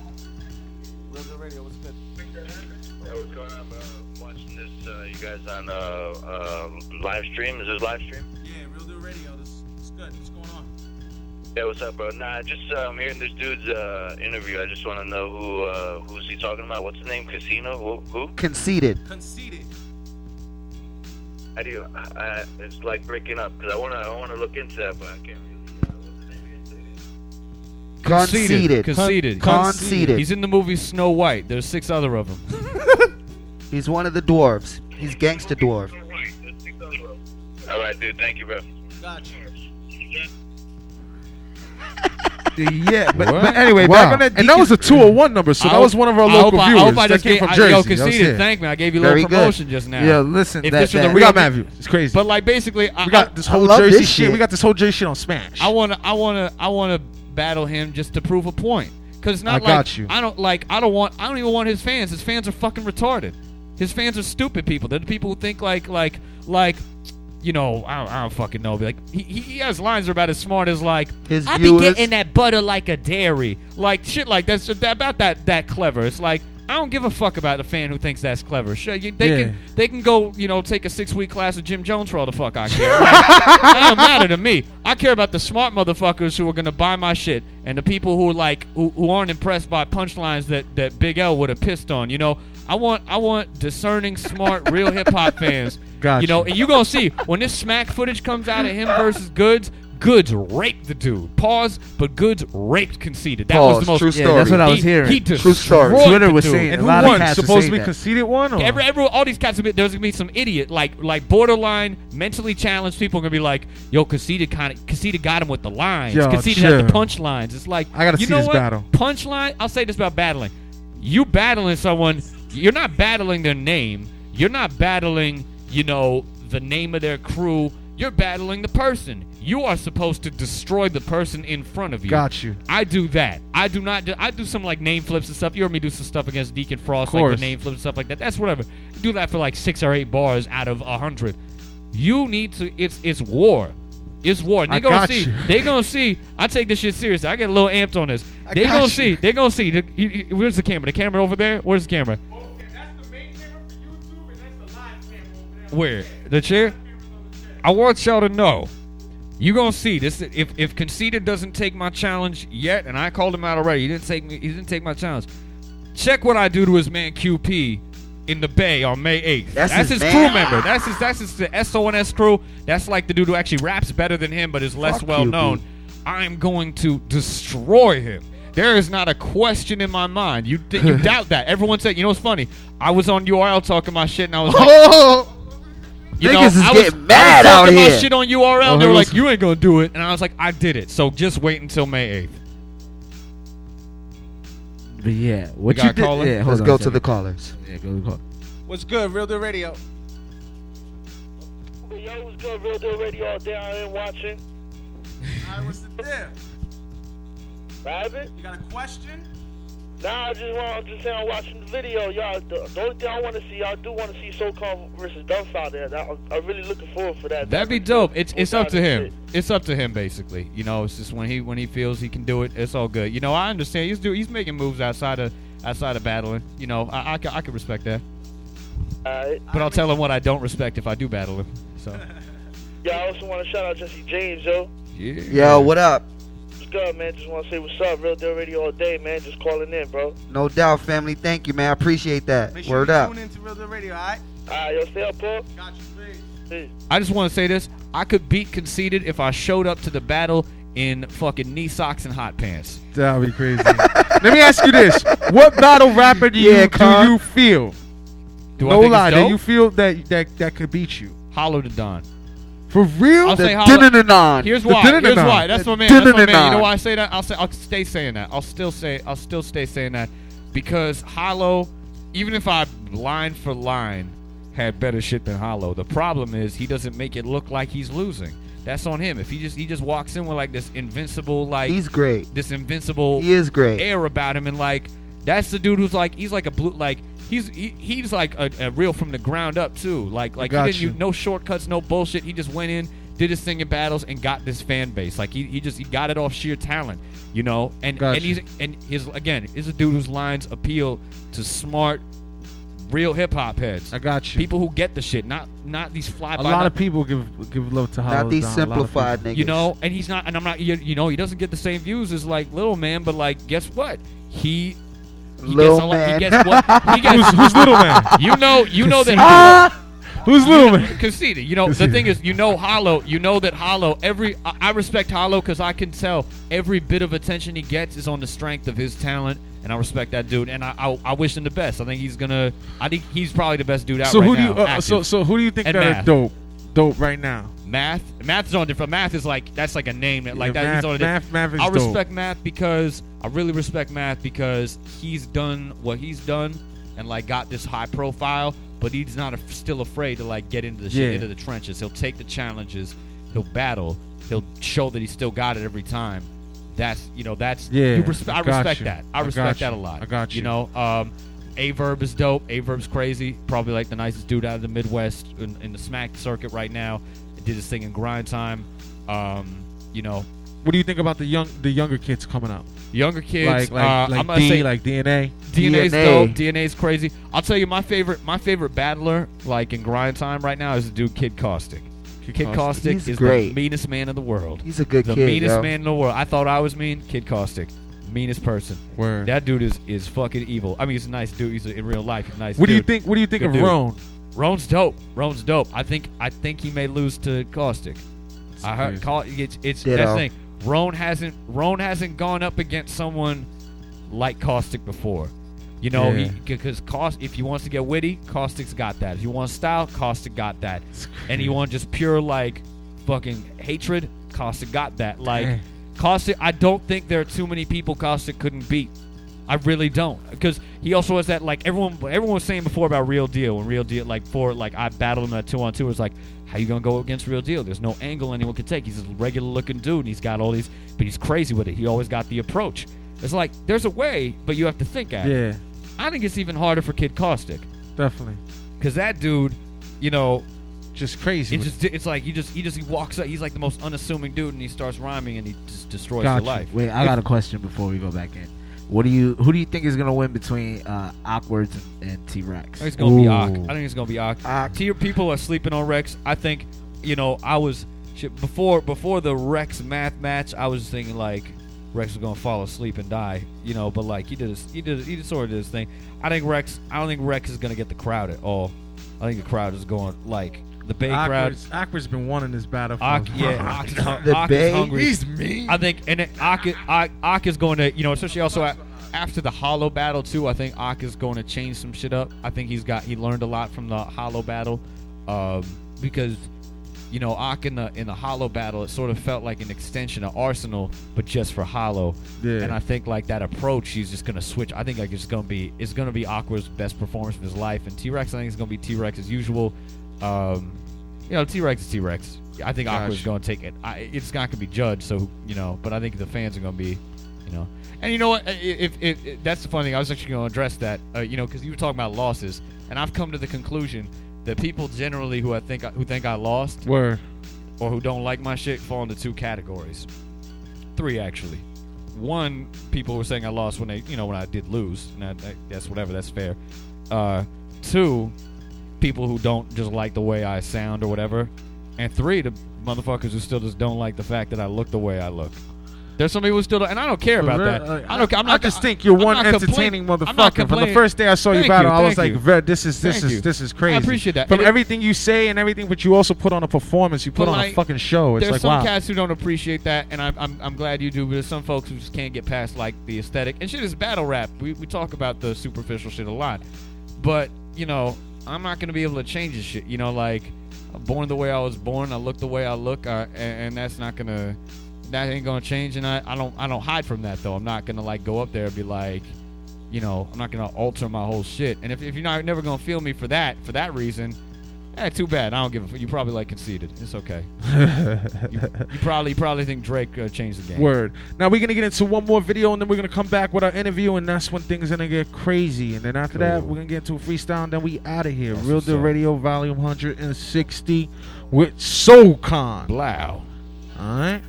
You guys on uh, uh, live stream? Is this live stream? Yeah, Real Deal Radio. This it's good. What's going on? Yeah, what's up, bro? Nah, I just um, hearing this dude's uh, interview. I just want to know who uh, who's he talking about? What's his name? Casino? Who? who? Conceited. Conceited. How do you? Uh, it's like breaking up because I wanna I wanna look into that, but I can't. Conceited. Conceited. Conceited. He's in the movie Snow White. There's six other of them. He's one of the dwarves. He's gangster dwarf. All right, dude. Thank you, bro. Gotcha. yeah, but, but anyway, wow. back on that. and that was a 201 number, so I that was one of our I hope local I- I viewers. hope I just came gave- from I- Jersey. Yo, That was Thank me. I gave you a Very little good. promotion just now. Yeah, listen. If that, this was that- a We real got mad views. It's crazy. But like basically, I, we got this whole love Jersey this shit. shit. We got this whole Jersey shit on Smash. I wanna, I wanna, I wanna battle him just to prove a point. Cause it's not I like got you. I don't like. I don't want. I don't even want his fans. His fans are fucking retarded. His fans are stupid people. They're the people who think like, like, like, you know, I don't, I don't fucking know. But like, he, he has lines that are about as smart as like, His I be viewers- getting that butter like a dairy, like shit like that's that, about that that clever. It's like. I don't give a fuck about a fan who thinks that's clever. Sure, you, they Yeah. can they can go, you know, take a six week class with Jim Jones for all the fuck I care. Like, that don't matter to me. I care about the smart motherfuckers who are gonna buy my shit and the people who like who, who aren't impressed by punchlines that, that Big L would have pissed on. You know, I want I want discerning, smart, real hip hop fans. Gotcha. You know, and you gonna see when this smack footage comes out of him versus Goods. Goods raped the dude. Pause, but Goods raped Conceited. That was the most. True Yeah, that's what I was hearing. He True destroyed story. Twitter was saying and a who lot of cats Supposed to saying be that. conceited one? Or? Every, every, all these cats have been, there's gonna be some idiot like like borderline mentally challenged people are gonna be like, yo, Conceited kind of Conceited got him with the lines. Yo, Conceited had the chill. punchlines. It's like I gotta you see know this what? battle. Punchline. I'll say this about battling. You battling someone, you're not battling their name. You're not battling, you know, the name of their crew. You're battling the person. You are supposed to destroy the person in front of you. Got you. I do that. I do not. Do, I do some like name flips and stuff. You heard me do some stuff against Deacon Frost, like Course. the name flips and stuff like that. That's whatever. Do that for like six or eight bars out of a hundred. You need to. It's it's war. It's war. They I gonna got see. you. They gonna see. I take this shit seriously. I get a little amped on this. I They got gonna you. see. They gonna see. The- he- he- Where's the camera? The camera over there. Where's the camera? Okay, that's the main camera for YouTube, and that's the live camera over there. Where? The chair? I want y'all to know. You gonna see this if if Conceited doesn't take my challenge yet, and I called him out already. He didn't take me. He didn't take my challenge. Check what I do to his man QP in the Bay on May 8th. That's his, his crew member. That's his. That's his the SONS crew. That's like the dude who actually raps better than him, but is less Fuck well QP. known. I am going to destroy him. There is not a question in my mind. You you doubt that? Everyone said. You know what's funny? I was on URL talking my shit, and I was like. Oh, You Niggas know, is I was, getting mad I was out talking my here. shit on URL. Oh, they uh-huh. were like, "You ain't gonna do it," and I was like, "I did it." So just wait until May eighth. But yeah, what got you a did? Yeah, let's on go a to the callers. Yeah, go to the call. What's good, Real Deal Radio? Yo, what's good? Real Deal Radio all day. I ain't watching. Alright, what's the deal? Rabbit? You got a question? Nah, I just want to just say I'm watching the video, y'all. The, the only thing I want to see, I do want to see Soul Khan versus Dumbfoundead. That, I'm, I'm really looking forward for that. That'd be dope. It's it's up to Shit. him. It's up to him basically. You know, it's just when he when he feels he can do it, it's all good. You know, I understand. He's do he's making moves outside of outside of battling. You know, I I, ca- I can respect that. Alright. But I'll tell him what I don't respect if I do battle him. So Yeah, I also want to shout out Jesse James, yo. yeah. Yo, what up? What's good, man? Just want to say what's up. Real Deal Radio all day, man. Just calling in, bro. No doubt, family. Thank you, man. I appreciate that. Make sure Word you up. tune into Real Deal Radio, alright? Alright, yo, stay up, Paul. Got you, please. Peace. I just want to say this: I could beat conceited if I showed up to the battle in fucking knee socks and hot pants. That would be crazy. Let me ask you this: What battle rapper do you do you feel? Do no I lie, it's that dope? you feel that that that could beat you Hollow Da Don. For real? I'll say The hollow. dinner Here's why. Here's why. That's my man. That's my man. You know why I say that? I'll say. I'll stay saying that. I'll still say. I'll still stay saying that because Hollow, even if I line for line had better shit than Hollow, the problem is he doesn't make it look like he's losing. That's on him. If he just he just walks in with like this invincible like He's great. this invincible He is great. air about him, and like that's the dude who's like he's like a blue like he's he, he's like a, a real from the ground up too. Like like he didn't you. use no shortcuts, no bullshit. He just went in, did his thing in battles, and got this fan base. Like he, he just he got it off sheer talent, you know. And Got and you. he's and his again is a dude whose lines appeal to smart, real hip hop heads. I got you. People who get the shit, not not these fly a lot of people give give love to Hollow. Not these Don, a lot of simplified niggas. you know, and he's not, and I'm not, you, you know, he doesn't get the same views as like Little Man, but like, guess what? He, he a lot, he Man. gets what? He gets, Who's, who's Little Man? you know, you know that. Ah! Who's Little Man? Conceited. You know, the thing is, you know, Hollow. You know that Hollow. Every I, I respect Hollow because I can tell every bit of attention he gets is on the strength of his talent, and I respect that dude. And I, I, I wish him the best. I think he's gonna. I think he's probably the best dude out So right who do now. you? Uh, so so who do you think that are dope? Dope right now. Math, math is on different. Math is like that's like a name that like Yeah, that. Math- he's on a Math- Math is I dope. respect math because I really respect math because he's done what he's done and like got this high profile, but he's not af still afraid to like get into the shit Yeah. into the trenches. He'll take the challenges. He'll battle. He'll show that he's still got it every time. That's you know that's Yeah, respe- I I, respect you. that. I I respect that a lot. I got you. You know, um, Aye Verb is dope. Aye Verb's crazy. Probably like the nicest dude out of the Midwest in, in the smack circuit right now. Did his thing in grind time. Um, you know, What do you think about the young the younger kids coming out? younger kids. like like uh, like I'm gonna D, say like DNA. DNA's DNA. dope. DNA's crazy. I'll tell you my favorite my favorite battler like in grind time right now is the dude Kid Caustic. Kid, Caustic. Caustic is great. the meanest man in the world. He's a good the kid, meanest yo. man in the world. I thought I was mean. Kid Caustic, meanest person. Word. That dude is is fucking evil. I mean, he's a nice dude. He's a, in real life. He's a nice. what do you dude. think? What do you think Good of dude. Roan? Roan's dope. Roan's dope. I think I think he may lose to Caustic. I heard call it's it's Ditto. that's the thing. Roan hasn't Roan hasn't gone up against someone like Caustic before. You know, Yeah. because Caust if he wants to get witty, Caustic's got that. If you want style, Caustic got that. And you want just pure like fucking hatred, Caustic got that. Like Dang. Caustic, I don't think there are too many people Caustic couldn't beat. I really don't, because he also has that like everyone everyone was saying before about Real Deal when Real Deal like for like I battled him at two on two. It was like how you gonna go against Real Deal? There's no angle anyone could take. He's a regular looking dude, and he's got all these, but he's crazy with it. He always got the approach. It's like there's a way, but you have to think at it. Yeah, I think it's even harder for Kid Caustic, definitely. because that dude, you know, Just crazy. it's just it's like he just he just he walks up. He's like the most unassuming dude, and he starts rhyming, and he just destroys Got your life. Wait, I got a question before we go back in. What do you? Who do you think is gonna win between uh, Okwerdz and, and T Rex? I think it's gonna be Ooh. Ock. I think it's gonna be Ock. Ock. Tier people are sleeping on Rex. I think, you know, I was before before the Rex math match. I was thinking like Rex was gonna fall asleep and die, you know. But like he did, his, he did, he just sort of did his thing. I think Rex. I don't think Rex is gonna get the crowd at all. I think the crowd is going like the Bay crowd. Awkward's, Awkward's been wanting this battle. For Ock, yeah, Ock is, hun- The Ock is Bay? hungry. He's mean. I think, and then Ock, is- Ock, Ock is going to, you know, especially also a- after the Hollow battle too. I think Ock is going to change some shit up. I think he's got he learned a lot from the Hollow battle, um, because, you know, Ock in the in the Hollow battle, it sort of felt like an extension of Arsenal, but just for Hollow. Yeah. And I think like that approach, he's just gonna switch. I think like it's gonna be it's gonna be Awkward's best performance of his life, and T Rex I think it's gonna be T Rex as usual. Um, you know, T Rex is T Rex. I think Awkward's Gotcha. going to take it. I, it's not going to be judged, so you know. But I think the fans are going to be, you know. And you know what? If, if, if that's the funny thing, I was actually going to address that. Uh, you know, because you were talking about losses, and I've come to the conclusion that people generally who I think who think I lost were, or who don't like my shit fall into two categories. Three actually. One, people were saying I lost when they, you know, when I did lose, and that, that- that's whatever, that's fair. Uh, two, people who don't just like the way I sound or whatever, and three, the motherfuckers who still just don't like the fact that I look the way I look. There's some people who still, don't, and I don't care about that. I don't. I'm I not. just think you're I'm one entertaining motherfucker. From the first day I saw you Thank battle, I was like, you. "Ver- "This is this Thank is you. this is crazy." I appreciate that. From And it- everything you say and everything, but you also put on a performance. You put on a fucking show. It's there's like some wow. cats who don't appreciate that, and I'm, I'm I'm glad you do. But there's some folks who just can't get past like the aesthetic and shit is battle rap. We we talk about the superficial shit a lot, but you know I'm not gonna be able to change this shit. You know, like born the way I was born. I look the way I look, uh, and, and that's not gonna that ain't gonna change. And I, I don't I don't hide from that though. I'm not gonna like go up there and be like. You know, I'm not gonna alter my whole shit, and if, if you're not never gonna feel me for that, for that reason, Eh, too bad. I don't give a. f- You probably like Conceited. It's okay. you, you probably you probably think Drake uh, changed the game. Word. Now we're gonna get into one more video, and then we're gonna come back with our interview, and that's when things are gonna get crazy. And then after that, we're gonna get into a freestyle, and then we out of here. That's Real Deal. Radio, Volume 160, with Soul Khan. Blow. All right.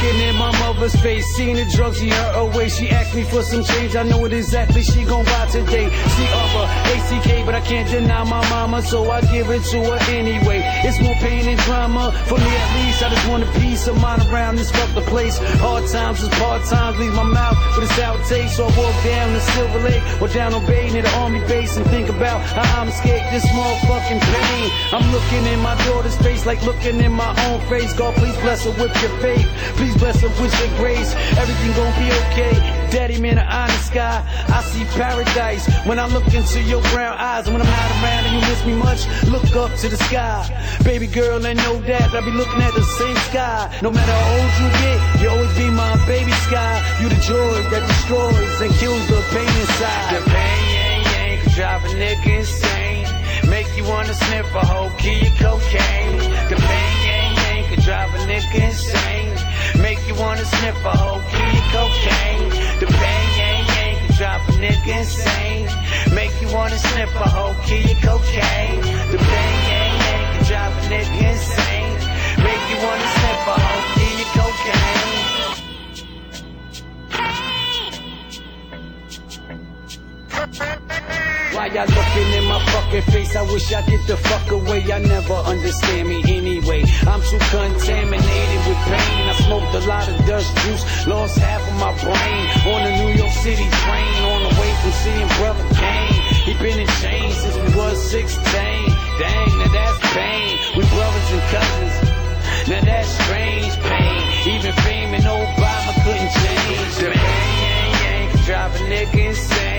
Looking in my mother's face, seeing the drugs she hurt away. She asked me for some change, I know what exactly she gon' buy today. She offer ACK, but I can't deny my mama, so I give it to her anyway. It's more pain and drama for me at least. I just want a peace of mind around this fuck the place. Hard times is part times, leave my mouth with a sour taste. So I walk down the Silver Lake or down on Bay near the army base and think about how I'm escape this motherfucking pain. I'm looking in my daughter's face like looking in my own face. God, please bless her with your faith. Please bless her with your grace. Everything gonna be okay. Daddy, man, an honest sky. I see paradise when I look into your brown eyes. And when I'm not around and you miss me much, look up to the sky. Baby girl, and know that I'll be looking at the same sky. No matter how old you get, you always be my baby sky. You the joy that destroys and kills the pain inside. The pain, yang, yang, could drive a nigga insane. You wanna sniff a whole key of cocaine. The pain, yang, yang, could drive a nigga insane. Make you wanna sniff a whole key of cocaine. The pain, yang, yang, could drive a nigga insane. Make you wanna sniff a whole key of cocaine. The pain, yang, yang, could drive a nigga insane. Make you wanna sniff a whole key of cocaine. Why y'all looking in my fucking face? I wish I get the fuck away. I never understand me anyway. I'm too contaminated with pain. I smoked a lot of dust juice, lost half of my brain on the New York City train. On the way from seeing brother Kane. He been in chains since we was 16. Dang, now that's pain. We brothers and cousins. Now that's strange pain. Even fame and Obama couldn't change the pain. Yang, drive a nigga insane.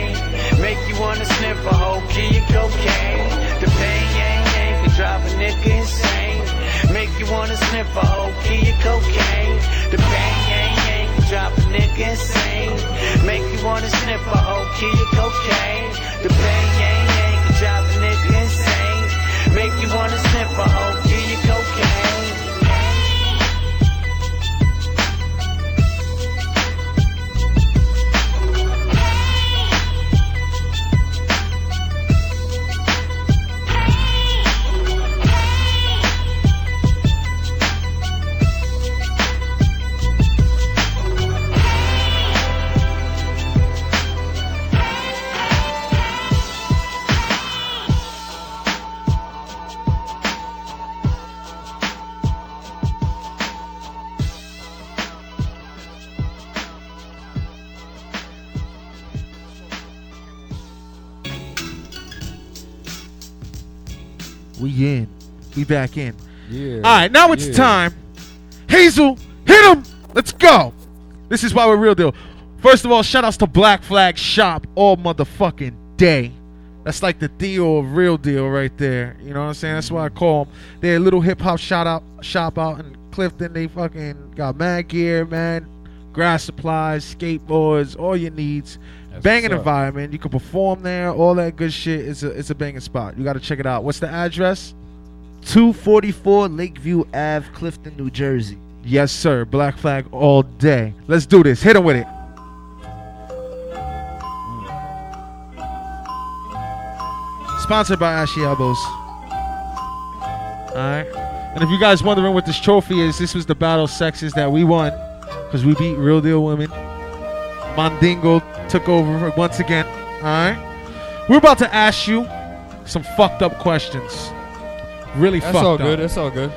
Make you wanna sniff a whole key of cocaine. The pain, yang, yang, could drive a nigga insane. Make you wanna sniff a whole key of cocaine. The pain, yang, yang, could drive a nigga insane. Make you wanna sniff a whole key of cocaine. The pain, yang, yang, could drive a nigga insane. Make you wanna sniff a whole key of cocaine. We back in. Yeah. All right, now it's Yeah. time. Hazel, hit him. Let's go. This is why we're real deal. First of all, shout outs to Black Flag Shop all motherfucking day. That's like the deal of real deal right there. You know what I'm saying? That's why I call them. They're a little hip hop shop out shop out in Clifton. They fucking got mad gear, man. grass supplies, skateboards, all your needs. That's banging environment. You can perform there, all that good shit. It's a it's a banging spot. You got to check it out. What's the address? 244 Lakeview Ave, Clifton, New Jersey. Yes, sir. Black flag all day. Let's do this. Hit him with it. Sponsored by Ashy Elbows. Alright. And if you guys wondering what this trophy is, this was the battle sexes that we won. Because we beat Real Deal Women. Mondingo took over once again. Alright. We're about to ask you some fucked up questions. Really That's fucked all up. good. That's all good.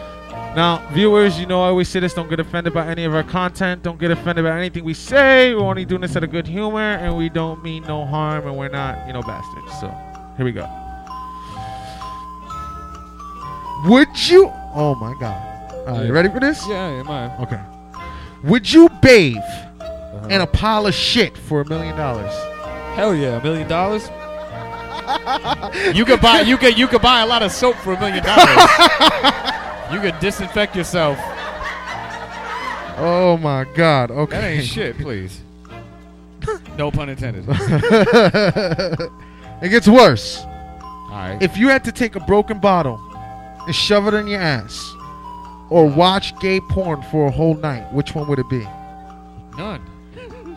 Now, viewers, you know I always say this: don't get offended by any of our content. Don't get offended by anything we say. We're only doing this out of good humor, and we don't mean no harm, and we're not, you know, bastards. So, here we go. Would you? Oh my God! All right, you ready for this? Yeah, am I? Okay. Would you bathe in a uh-huh. pile of shit for a million dollars? Hell yeah, a million dollars. You could buy you could you could buy a lot of soap for a million dollars. You could disinfect yourself. Oh my God! Okay. That ain't shit, please. No pun intended. it gets worse. All right. If you had to take a broken bottle and shove it in your ass, or watch gay porn for a whole night, which one would it be? None.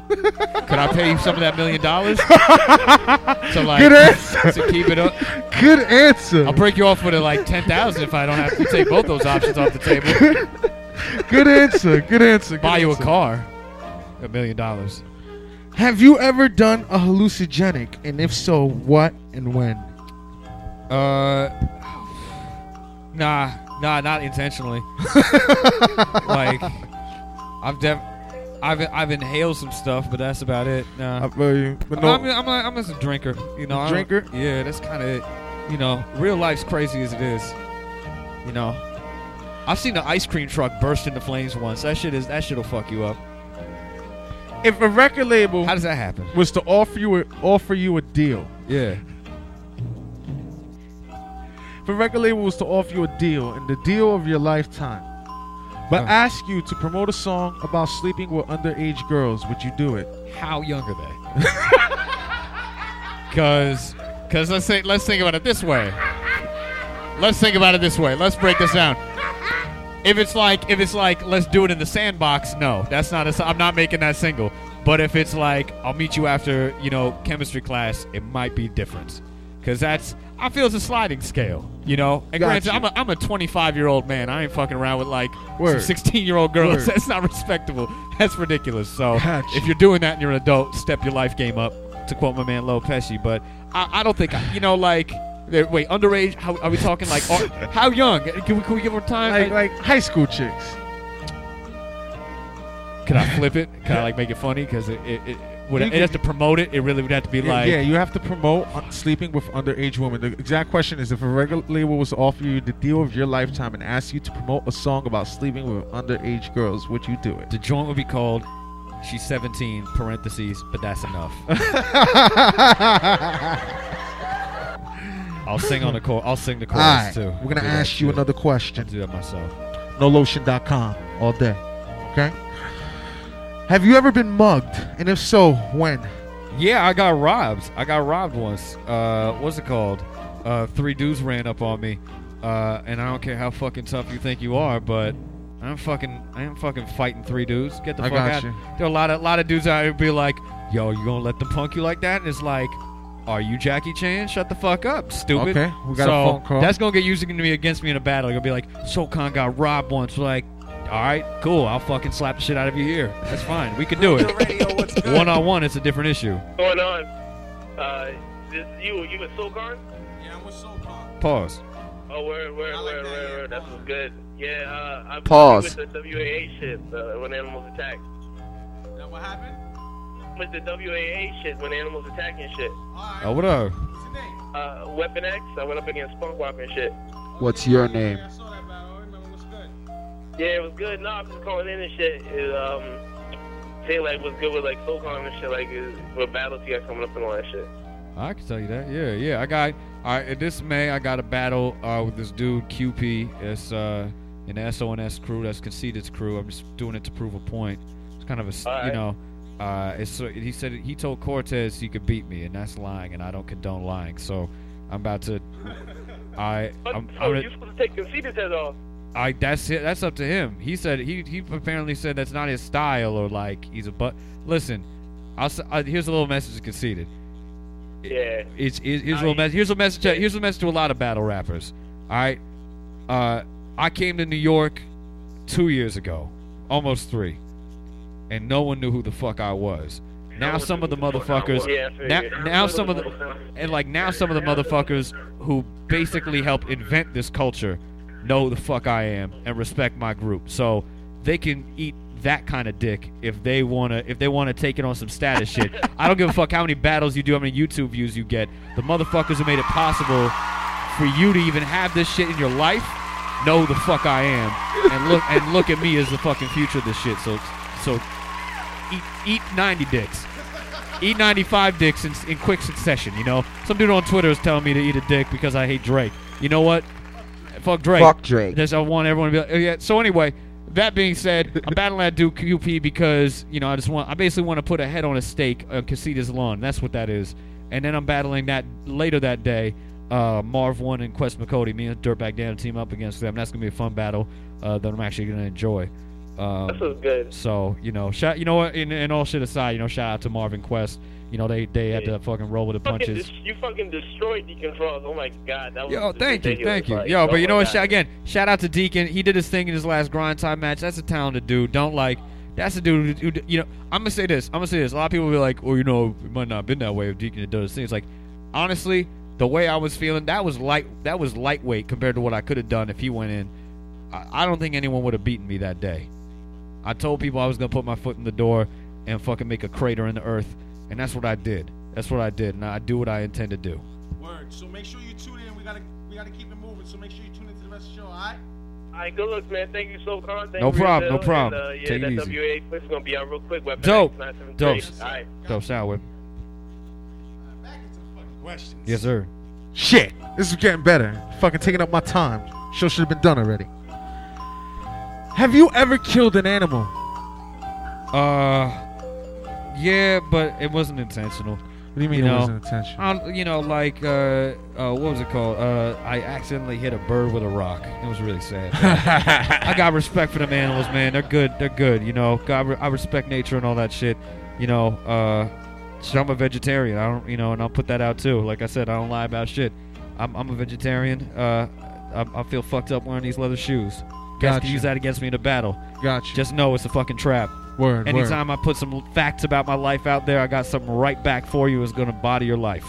Could I pay you some of that million dollars? to like Good answer. to keep it up. Good answer. I'll break you off with a like ten thousand if I don't have to take both those options off the table. Good answer. Good answer. Good Buy you a car. A million dollars. Have you ever done a hallucinogenic, and if so, what and when? Uh, nah, nah, not intentionally. like, I've def- I've I've inhaled some stuff, but that's about it. Nah. I feel you. But I'm, no, I'm, I'm, a, I'm just a drinker. You know, Drinker? Yeah, that's kind of it. You know, real life's crazy as it is. You know, I've seen an ice cream truck burst into flames once. That shit is that shit'll fuck you up. if a record label How does that happen? was to offer you a, offer you a deal, Yeah. if a record label was to offer you a deal and the deal of your lifetime, but ask you to promote a song about sleeping with underage girls, would you do it? How young are they? Cause, cause let's say let's think about it this way. Let's think about it this way. Let's break this down. If it's like if it's like let's do it in the sandbox, no, that's not. A, I'm not making that single. But if it's like I'll meet you after you know chemistry class, it might be different. Cause that's I feel it's a sliding scale, you know. And Got granted. I'm a I'm a 25 year old man. I ain't fucking around with like Word. 16 year old girls. Word. That's not respectable. That's ridiculous. So Got you. if you're doing that and you're an adult, step your life game up. To quote my man Lo Pesci, but I, I don't think I, you know like. Wait, underage? How are we talking? Like, are- how young? Can we, can we give her time? Like like high school chicks. Can I flip it? Can I like make it funny? Because it, it, it would it has to promote it. It really would have to be Yeah, like yeah, you have to promote uh, sleeping with underage women. The exact question is if a regular label was to offer you the deal of your lifetime and ask you to promote a song about sleeping with underage girls, would you do it? the joint would be called "She's 17" parentheses, but that's enough. I'll sing on the chorus. I'll sing the chorus All right, too. we're gonna ask you shit. another I'll question. do that myself. NoLotion.com all day. Okay. Have you ever been mugged? And if so, when? Yeah, I got robbed. I got robbed once. Uh, what's it called? Uh, three dudes ran up on me, uh, and I don't care how fucking tough you think you are, but I'm fucking, I am fucking fighting three dudes. Get the I fuck out. you. There are a lot of, lot of dudes out here be like, "Yo, you gonna let them punk you like that?" And it's like, "Are you Jackie Chan? Shut the fuck up, stupid." Okay, we got so a phone call. That's gonna get used to me against me in a battle. You'll be like, "Soul Khan got robbed once." Like, all right, cool. I'll fucking slap the shit out of you here. That's fine. We can do it. One on one, it's a different issue. What's going on? Uh, this you you with Soul Khan? Yeah, I'm with Soul Khan. Pause. Oh, word, word, word, word, word. That's what's good. Yeah, uh, I'm Pause. with the WAA shit uh, when animals attack. Now what happened? With the WAA shit when animals attack and shit. Oh, what up? What's your name? Uh, Weapon X. I went up against Spunk Walker and shit. What's your name? Yeah, it was good. No, I'm just calling in and shit. It, um, saying like what's good with like Soul Khan and shit. Like is, what battles you got coming up and all that shit. I can tell you that. Yeah, yeah. I got. All right, this May I got a battle uh, with this dude QP. It's uh, the SONS crew. That's Conceited's crew. I'm just doing it to prove a point. It's kind of a s- you Alright. know. Uh, it's, so- he said he told Cortez he could beat me, and that's lying, and I don't condone lying. So I'm about to. I But, I'm, so I'm gonna- you supposed to take Conceited head off. I that's it. That's up to him. He said he he apparently said that's not his style or like he's a but. Listen, I'll s- uh, here's a little message to Conceited. Yeah. It's, it's here's a little message. Here's a message. To, here's a message to a lot of battle rappers. All right, uh, I came to New York two years ago, almost three, and no one knew who the fuck I was. Now some of the motherfuckers, now, now some of the, and like now some of the motherfuckers who basically helped invent this culture know who the fuck I am and respect my group. So they can eat that kind of dick if they wanna if they wanna take it on some status shit. I don't give a fuck how many battles you do, how many YouTube views you get. The motherfuckers who made it possible for you to even have this shit in your life know who the fuck I am and look and look at me as the fucking future of this shit. So so eat eat 90 dicks. Eat 95 dicks in, in quick succession, you know? Some dude on Twitter is telling me to eat a dick because I hate Drake. You know what? Fuck Drake. Fuck Drake. Just, I want everyone to be like, oh, yeah. So anyway, that being said, I'm battling at Duke QP because, you know, I just want, I basically want to put a head on a stake on Casitas lawn. That's what that is. And then I'm battling that later that day, uh, Marv One and Quest McCody. Me and Dirtbag Dan team up against them. That's gonna be a fun battle uh, that I'm actually gonna enjoy. Um, That was good. so you know, shout. You know what? In, in all shit aside, you know, shout out to Marvin Quest. You know, they they had to fucking roll with the Fucking punches. you fucking destroyed Deacon Frost. Oh my god, that was Yo, just thank you, thank you. Like, Yo, oh but you oh know what? God. Again, shout out to Deacon. He did his thing in his last grind time match. That's a talented dude. Don't like. That's a dude who, who- you know. I'm gonna say this. I'm gonna say this. A lot of people will be like, "Oh, you know, it might not have been that way if Deacon had done his thing." It's like, honestly, the way I was feeling, that was light. That was lightweight compared to what I could have done if he went in. I, I don't think anyone would have beaten me that day. I told people I was gonna put my foot in the door and fucking make a crater in the earth, and that's what I did. That's what I did, and I do what I intend to do. Word. So make sure you tune in. We gotta we gotta keep it moving. So make sure you tune into the rest of the show. All right. All right, good luck, man. Thank you so much. No problem, no problem. And, uh, yeah, Take it that easy. WA push is gonna be out real quick. Weapon Dope, X 973. dope, All right. dope. Sound with. Questions. Yes, sir. Shit. This is getting better. Fucking taking up my time. Show should have been done already. Have you ever killed an animal? Uh, yeah, but it wasn't intentional. What do you mean it know, wasn't intentional? Um, you know, like uh, uh, what was it called? Uh, I accidentally hit a bird with a rock. It was really sad. I got respect for them animals, man. They're good. They're good. You know, God, I respect nature and all that shit. You know, uh, so I'm a vegetarian. I don't, you know, and I'll put that out too. Like I said, I don't lie about shit. I'm, I'm a vegetarian. Uh, I, I feel fucked up wearing these leather shoes. Guys Gotcha. can use that against me in a battle. Gotcha. Just know it's a fucking trap. Word, Anytime I put some facts about my life out there, I got something right back for you. Is gonna body your life.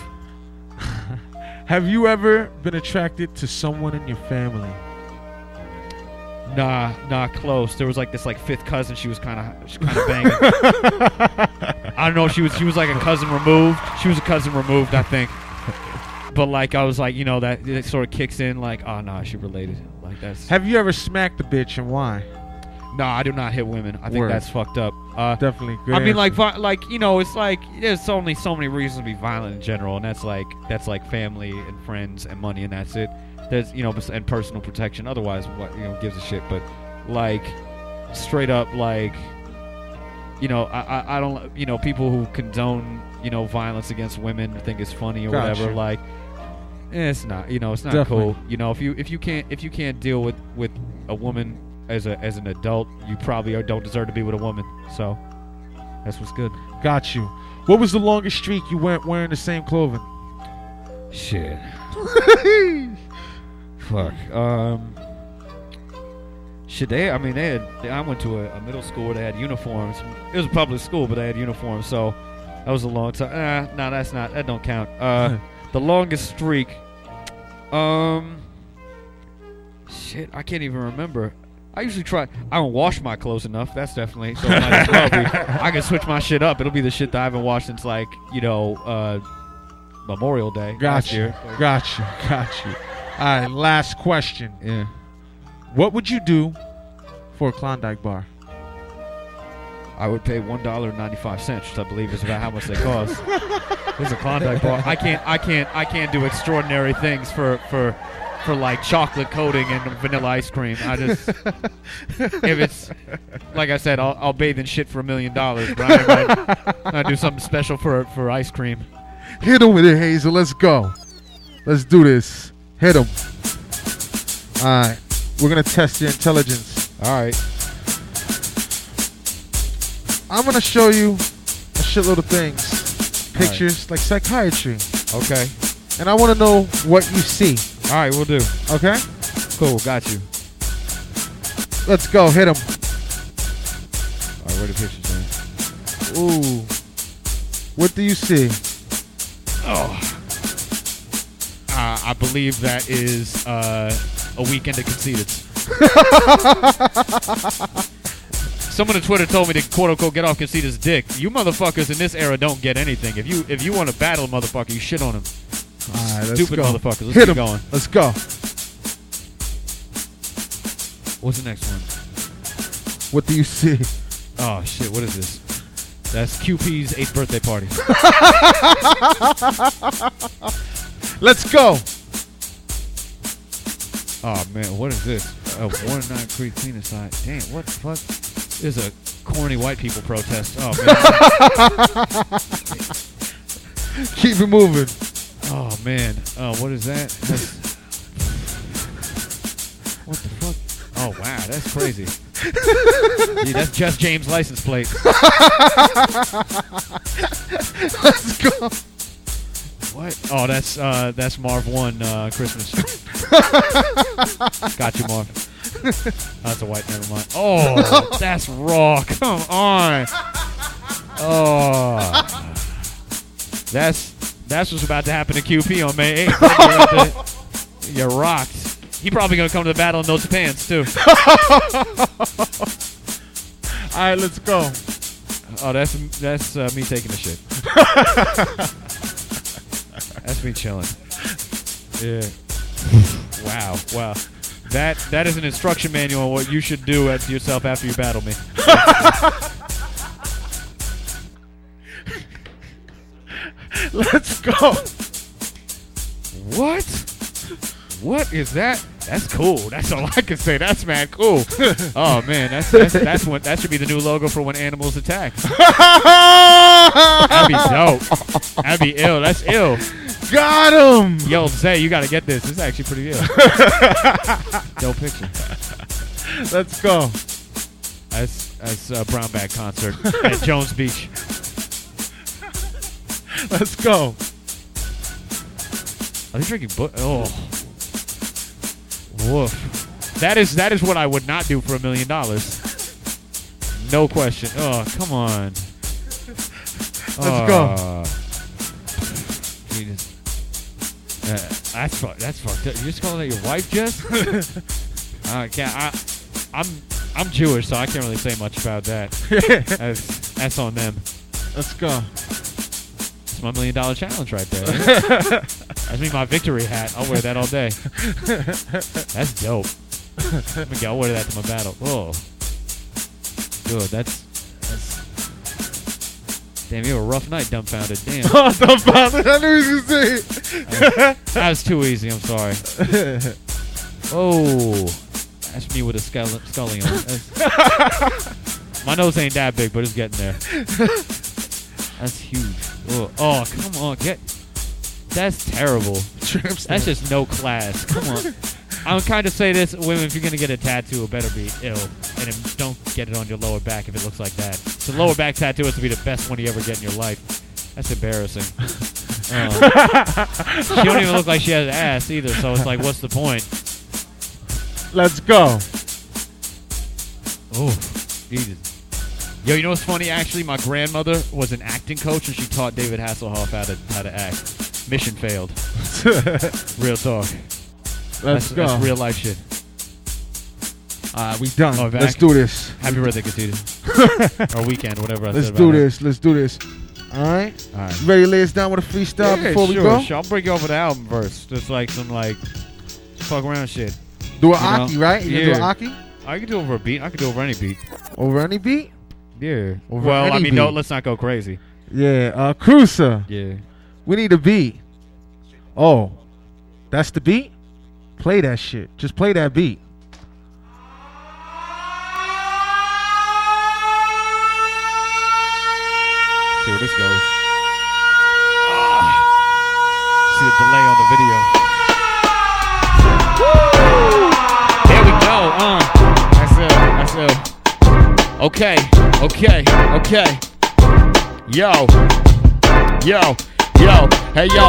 Have you ever been attracted to someone in your family? Nah, nah, close. There was like this like fifth cousin. She was kind of kind of banging. I don't know. She was she was like a cousin removed. She was a cousin removed, I think. But like I was like, you know, that it sort of kicks in. Like, oh no, she related. Like that's. Have you ever smacked a bitch and why? No, I do not hit women. I think Word. that's fucked up. Uh, Definitely. Good I mean, like, vi- like you know, it's like there's only so many reasons to be violent in general, and that's like that's like family and friends and money, and that's it. There's you know, and personal protection. Otherwise, what you know gives a shit. But like, straight up, like, you know, I I, I don't you know people who condone you know violence against women think it's funny or Gotcha. whatever. Like, eh, it's not. You know, it's not Definitely. cool. You know, if you if you can't if you can't deal with with a woman as a as an adult, you probably don't deserve to be with a woman. So that's what's good. Got you. What was the longest streak you went wearing the same clothing? Shit. Fuck. Um. Shit. They. I mean, they had. I went to a, a middle school. where They had uniforms. It was a public school, but they had uniforms. So that was a long time. Uh, no, that's not. That don't count. Uh, the longest streak. Um. Shit. I can't even remember. I usually try. I don't wash my clothes enough. That's definitely. So might as well be. I can switch my shit up. It'll be the shit that I haven't washed since like you know uh, Memorial Day Got you. year. Got you. Got you. All right. Last question. Yeah. What would you do for a Klondike bar? I would pay one dollar ninety five cents, which I believe is about how much they cost. There's a Klondike bar. I can't, I can't, I can't do extraordinary things for for for like chocolate coating and vanilla ice cream. I just if it's like I said, I'll, I'll bathe in shit for a million dollars, but I might do something special for for ice cream. Hit him with it, Hazel. Let's go. Let's do this. Hit him. All right. We're gonna test your intelligence. All right. I'm gonna show you a shitload of things, All right. pictures like psychiatry, Okay. and I want to know what you see. All right, we'll do. Okay. Cool. Got you. Let's go. Hit him. All right, where the pictures, man? Ooh. What do you see? Oh. Uh, I believe that is uh, a weekend of conceited. Someone on Twitter told me to quote unquote get off Conceited dick. You motherfuckers in this era don't get anything. If you if you want to battle a motherfucker, you shit on him. All right. Let's Stupid go. motherfuckers. Let's Hit keep going. Let's go. What's the next one? What do you see? Oh shit! What is this? That's QP's eighth birthday party. Let's go. Oh man, what is this? A one nine Creek site. Damn, what the fuck? This is a corny white people protest. Oh man. Keep it moving. Oh man. Oh, what is that? That's, what the fuck? Oh wow, that's crazy. Dude, that's just James' license plate. Let's go. What? Oh, that's uh, that's Marv One uh, Christmas. Got you, Marv. That's a white. Never mind. Oh, that's raw. Come on. Oh, that's that's what's about to happen to QP on May 8th. you rocked. He probably gonna come to the battle in those pants too. All right. Let's go. Oh, that's that's uh, me taking the shit. that's me chilling. Yeah. wow. Wow. That that is an instruction manual on what you should do at yourself after you battle me. Let's go. What? What is that? That's cool. That's all I can say. That's mad cool. Oh man, that's that's that's what that should be the new logo for when animals attack. That'd be dope. That'd be ill. That's ill. Got him. Yo, Zay, you gotta get this. This is actually pretty ill. Dope picture. Let's go. That's that's a brown bag concert at Jones Beach. Let's go. Are they drinking? Bu- oh, woof. That is that is what I would not do for a million dollars. No question. Oh, come on. Let's go. go. Jesus. Uh, that's fu- that's fucked up. You just calling that your wife, Jess? I can't. I, I'm I'm Jewish, so I can't really say much about that. that's that's on them. Let's go. My million dollar challenge right there. That's me, my victory hat. I'll wear that all day. That's dope. Go. I'll wear that to my battle. Oh, good. That's that's. Damn, you have a rough night, Dumbfoundead. Damn. Oh, Dumbfoundead. I knew was gonna say it. that was too easy. I'm sorry. Oh, that's me with a skull, scully on. That's- my nose ain't that big, but it's getting there. That's huge. Oh, oh, come on, get. That's terrible. That's just no class. Come on. I'm kind of say this, women. If you're gonna get a tattoo, it better be ill, and then don't get it on your lower back if it looks like that. The lower back tattoo has to be the best one you ever get in your life. That's embarrassing. Oh. she don't even look like she has an ass either, so it's like, what's the point? Let's go. Oh, Jesus. Yo, you know what's funny? Actually, my grandmother was an acting coach, and she taught David Hasselhoff how to how to act. Mission failed. real talk. Let's that's, go. That's real life shit. Right, we done. Oh, Let's do this. Happy birthday, Katita. or weekend, whatever I Let's said do this. Let's do this. All right. All right. You ready to lay us down with a freestyle Yeah, before sure, we go? sure. I'll bring you over the album verse. Just like some like fuck around shit. Do a You know? Aki, right? You yeah. do a Aki? I can do over a beat. I can do over any beat. Over any beat? Yeah. Well, I mean, no, beat. let's not go crazy. Yeah. Uh, Cruiser. Yeah. We need a beat. Oh, that's the beat. Play that shit. Just play that beat. See where this goes. Ah. See the delay on the video. There we go. Uh, that's it. That's it. Okay. Okay. Okay. Yo. Yo. Yo. Hey yo.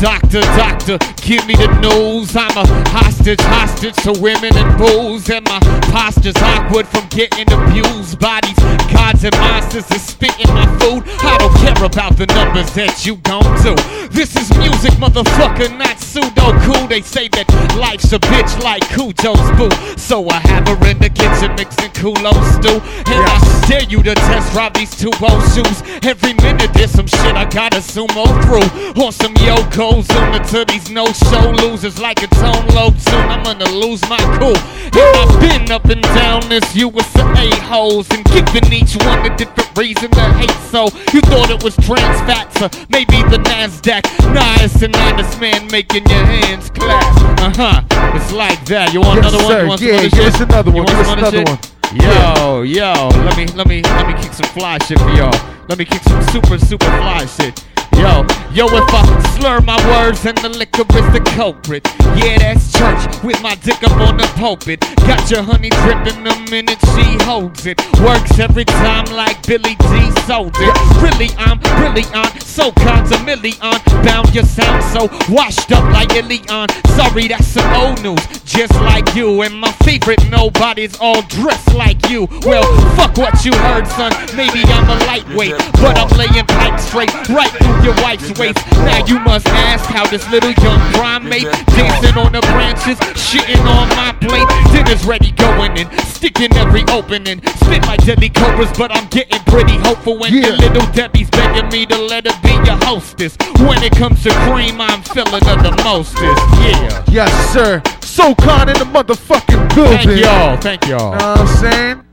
Doctor, doctor, give me the news. I'm a hostage, hostage to women and booze. And my posture's awkward from getting abused Bodies, gods and monsters that spitting my food. I don't care about the numbers that you gon' do. This is music, motherfucker, not pseudo cool. They say that life's a bitch like Cujo's boo. So I have her in the kitchen mixing Kulo stew. And I dare you to test drive these two old shoes. Every minute there's some shit I gotta sumo through. On some Yokozuna to these no-show losers like a tone low tune. I'm gonna lose my cool. And I've been up and down this USA a-holes and giving each one a different reason to hate. So you thought it was trans fats or maybe the Nasdaq. Nah, it's an honest man making your hands clap. Uh huh. It's like that. You want Yes, another one? sir. You want Yeah, give us another one. Give us another shit? one. Yo, yo, let me let me let me kick some fly shit for y'all. Let me kick some super super fly shit. Yo, yo, if I slur my words and the liquor is the culprit, yeah, that's church with my dick up on the pulpit. Got your honey dripping the minute she holds it. Works every time like Billy Dee sold it. Really, I'm really on, so cons a million. Bound your sound so washed up like Ilion. Sorry, that's some old news, just like you. And my favorite, nobody's all dressed like you. Well, fuck what you heard, son. Maybe I'm a lightweight, but I'm laying pipe straight right through your wife's waist. Now you must ask how this little young primate dancing on the branches, shitting on my plate. Dinner's ready, going in, sticking every opening. Spit my deadly cobras, but I'm getting pretty hopeful when your little Debbie's begging me to let her be your hostess. When it comes to cream, I'm feeling of the mostest. Yeah. Yes, sir. Soul Khan in the motherfucking building. Thank y'all. Thank y'all. Know what I'm saying?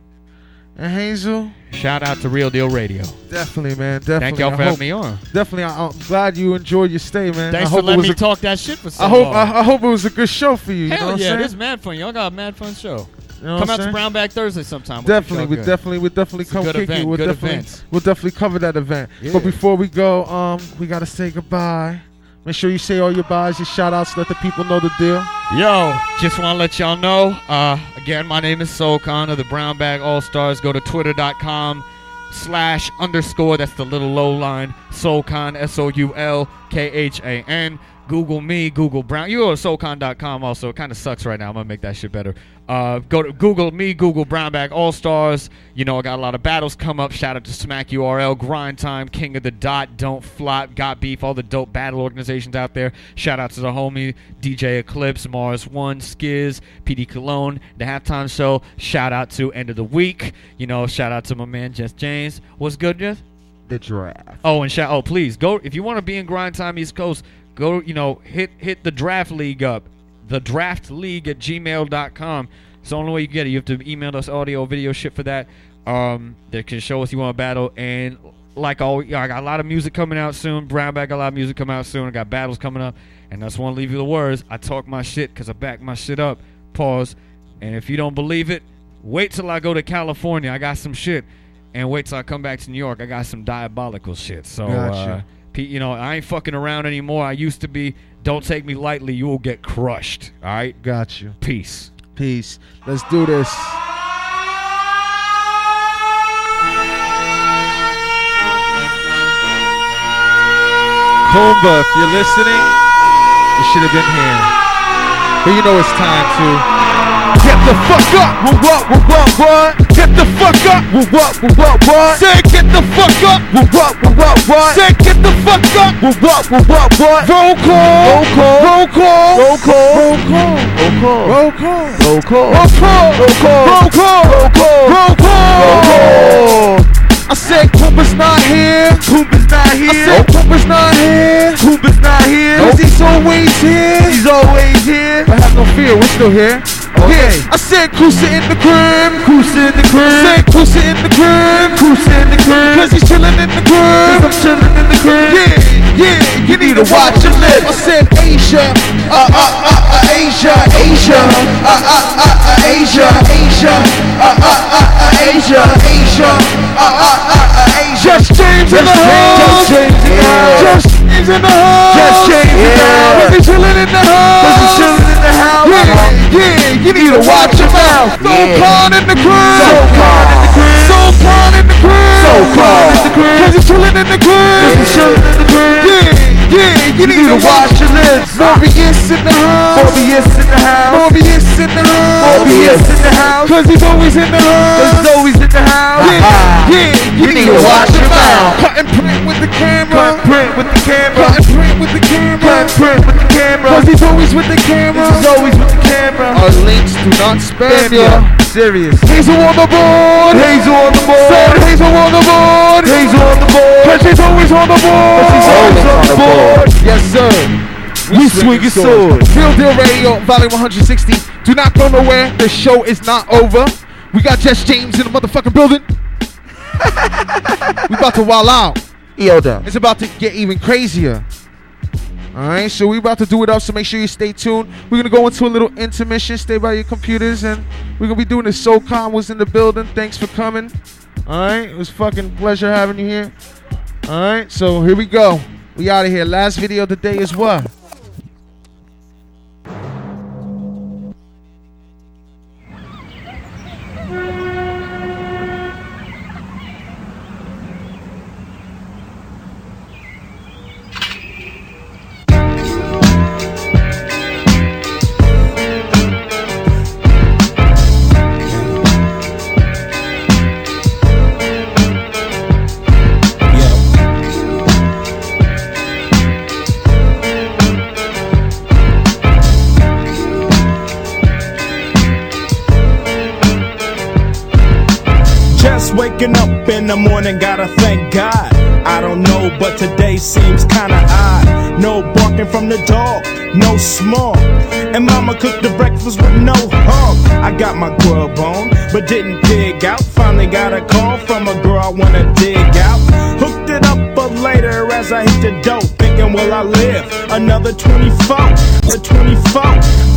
And Hazel. Shout out to Real Deal Radio. Definitely, man. Definitely. Thank y'all for having me on. Definitely. I, I'm glad you enjoyed your stay, man. Thanks I for hope it letting me a- talk that shit for so I hope long. I, I hope it was a good show for you. you know Hell yeah, this mad fun. Y'all got a mad fun show. You know Come out to saying? Brown Bag Thursday sometime. We'll Definitely, we definitely, we definitely It's come kick event, you. We'll good definitely, event. we'll definitely cover that event. Yeah. But before we go, um, we gotta say goodbye. Make sure you say all your byes, your shout outs, let the people know the deal. Yo, just want to let y'all know. Uh, again, my name is Soul Khan of the Brown Bag All Stars. Go to twitter.com slash underscore. That's the little low line. Soul Khan, S O U L K H A N. Google me, Google Brown. You go to soulkhan.com also. It kind of sucks right now. I'm going to make that shit better. Uh, go to Google me, Google Brown Bag All Stars. You know, I got a lot of battles come up. Shout out to Smack URL, Grind Time, King of the Dot, Don't Flop, Got Beef, all the dope battle organizations out there. Shout out to the homie DJ Eclipse, Mars One, Skiz, PD Cologne, the halftime show. Shout out to End of the Week. You know, shout out to my man Jess James. What's good, Jess? The draft. Oh, and shout! Oh, please go if you want to be in Grind Time East Coast. Go, you know, hit hit the draft league up, the draft league at gmail.com. It's the only way you get it. You have to email us audio, video shit for that. Um, that can show us you want to battle. And like all, I got a lot of music coming out soon. Brown Bag got a lot of music coming out soon. I got battles coming up, and I just want to leave you the words. I talk my shit because I back my shit up. Pause. And if you don't believe it, wait till I go to California. I got some shit. And wait till I come back to New York. I got some diabolical shit. So, Gotcha. uh, you know, I ain't fucking around anymore. I used to be. Don't take me lightly. You will get crushed. All right? Got you. Peace. Peace. Let's do this. Kumba, if you're listening, you should have been here. But you know it's time to the fuck up. What, what, what, what, what? Get the fuck up. What, what, what, what, what? Say get the fuck up. What, what, what, what, what? Say get the fuck up. What, what, what, what, what? Roll call. Roll call. Roll call. Roll call. Roll call. Roll call. Roll call. Roll call. Roll call. Roll call. Roll call. Roll call. Roll call. I said Kumba's not here. Kumba's not here. I said Kumba's not here. Kumba's not here. Cause he's always here. He's always here. But have no fear, we're still here. Okay. I said Kusa in the crib. Kusa in the crib. I said Kusa in the crib. Kusa in the crib. Cause he's chillin' in the crib. Cause I'm chillin' in the crib. Yeah, yeah. You need to watch your lips. I said Asia. Uh, uh, uh, uh, Asia. Asia, Asia, uh, uh, uh, uh, Asia, Asia, uh, uh, uh, uh, Asia, Asia, uh, uh, uh, uh, Asia. Jess James in the house. Jess James in the house. Just James in the house. Just James in the house. Chilling in the house. He's chilling in the house. Yeah, yeah. You need to watch your mouth. So Yeah. con in the crib. Soul Khan in the crib. Soul Khan in the crib. Soul Khan in the crib. Cause he's chilling in the crib. Cause he's chilling in the crib. Yeah, yeah. You need to watch your lips. Morbius in the house. Morbius in the house. Morbius in the house. Morbius in the house. Cause he's always in the house. Cause he's always in the house. Yeah, yeah. You, need, to watch your mouth. Cut and print with the camera. Cut print with the camera. Cut print with the camera. Cut print with the camera. Cause he's always with the camera. He's always with the camera. Our links do not spam Spam ya. ya. Serious. Hazel on the board. Hazel on the board. Said Hazel on the board. Hazel on the board. Cause she's always on the board. Cause she's always on the board. Yes, sir. We swinging swords. Real Deal Radio, volume 160. Do not go nowhere. The show is not over. We got Jess James in the motherfucking building. we about to wild out. It's about to get even crazier. All right, so we're about to do it up. So make sure you stay tuned. We're gonna go into a little intermission. Stay by your computers, and we're gonna be doing this. Soul Khan was in the building. Thanks for coming. All right, it was fucking pleasure having you here. All right, so here we go. We out of here. Last video of the day is what? Morning, gotta thank God. I don't know, but today seems kinda odd. No barking from the dog, no small. And mama cooked the breakfast with no hog. I got my grub on, but didn't dig out. Finally got a call from a girl I wanna dig out. Hooked it up for later as I hit the dope. Thinking, will I live another 24? The 24.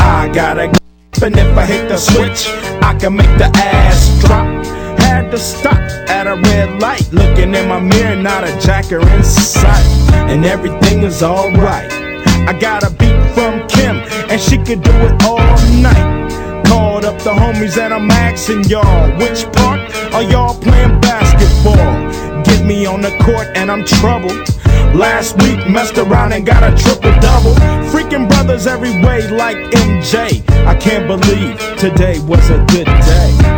I gotta go. And if I hit the switch, I can make the ass drop. Had to stop at a red light, looking in my mirror, not a jacker in sight, and everything is alright. I got a beat from Kim, and she could do it all night. Called up the homies and I'm asking y'all, which part are y'all playing basketball? Get me on the court and I'm troubled. Last week messed around and got a triple double. Freaking brothers every way like MJ. I can't believe today was a good day.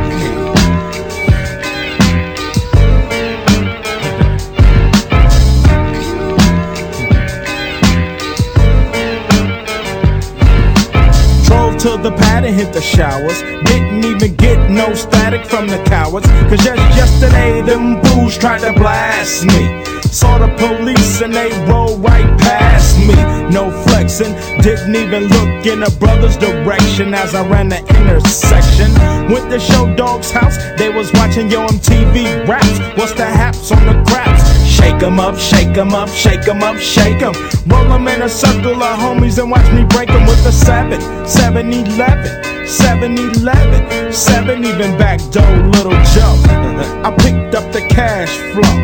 To the pad and hit the showers. Didn't even get no static from the cowards. Cause just yesterday, them fools tried to blast me. Saw the police and they rolled right past me. No flexing, didn't even look in a brother's direction as I ran the intersection. Went to Short Dog's house, they was watching Yo MTV raps. What's the haps on the craps? Shake 'em up, shake 'em up, shake 'em up, shake 'em. Roll 'em in a circle of homies and watch me break 'em with a 7, 7 11, 7 11, 7 even back door, little Joe. I picked up the cash flow.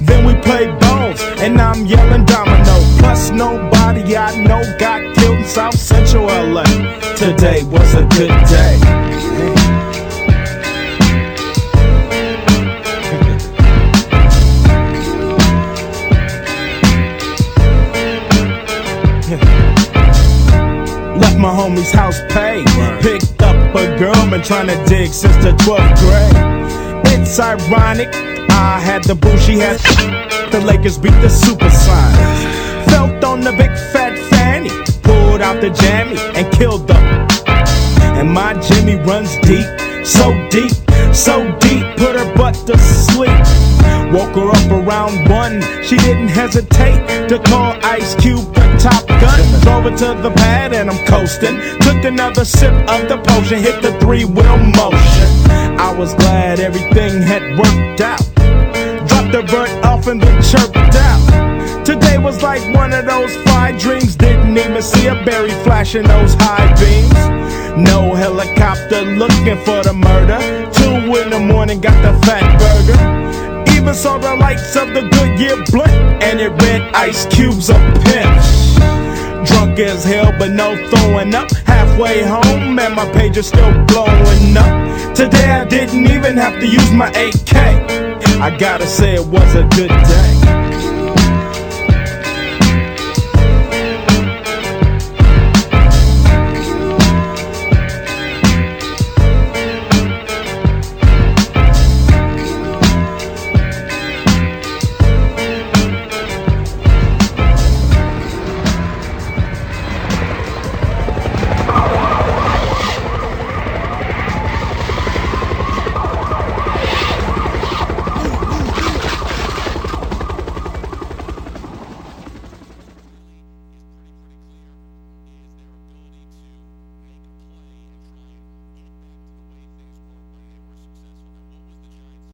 Then we played bones, and I'm yelling domino. Plus, nobody I know got killed in South Central LA. Today was a good day. Homie's house paid. Picked up a girl, been trying to dig since the 12th grade. It's ironic, I had the boo, she had the Lakers beat the Super Sonics. Felt on the big fat fanny, pulled out the jammy and killed them. And my Jimmy runs deep, so deep, so deep, put her butt to sleep. Woke her up around one, she didn't hesitate to call Ice Cube the top gun. Drove her to the pad and I'm coasting. Took another sip of the potion, hit the three wheel motion. I was glad everything had worked out. Dropped the bird off and then chirped out. Today was like one of those fly dreams. Didn't even see a berry flashing those high beams. No helicopter looking for the murder. Two in the morning, got the fat burger. Even saw the lights of the Goodyear blunt, and it read ice cubes of pimps. Drunk as hell, but no throwing up. Halfway home, and my page is still blowing up. Today I didn't even have to use my AK. I gotta say it was a good day.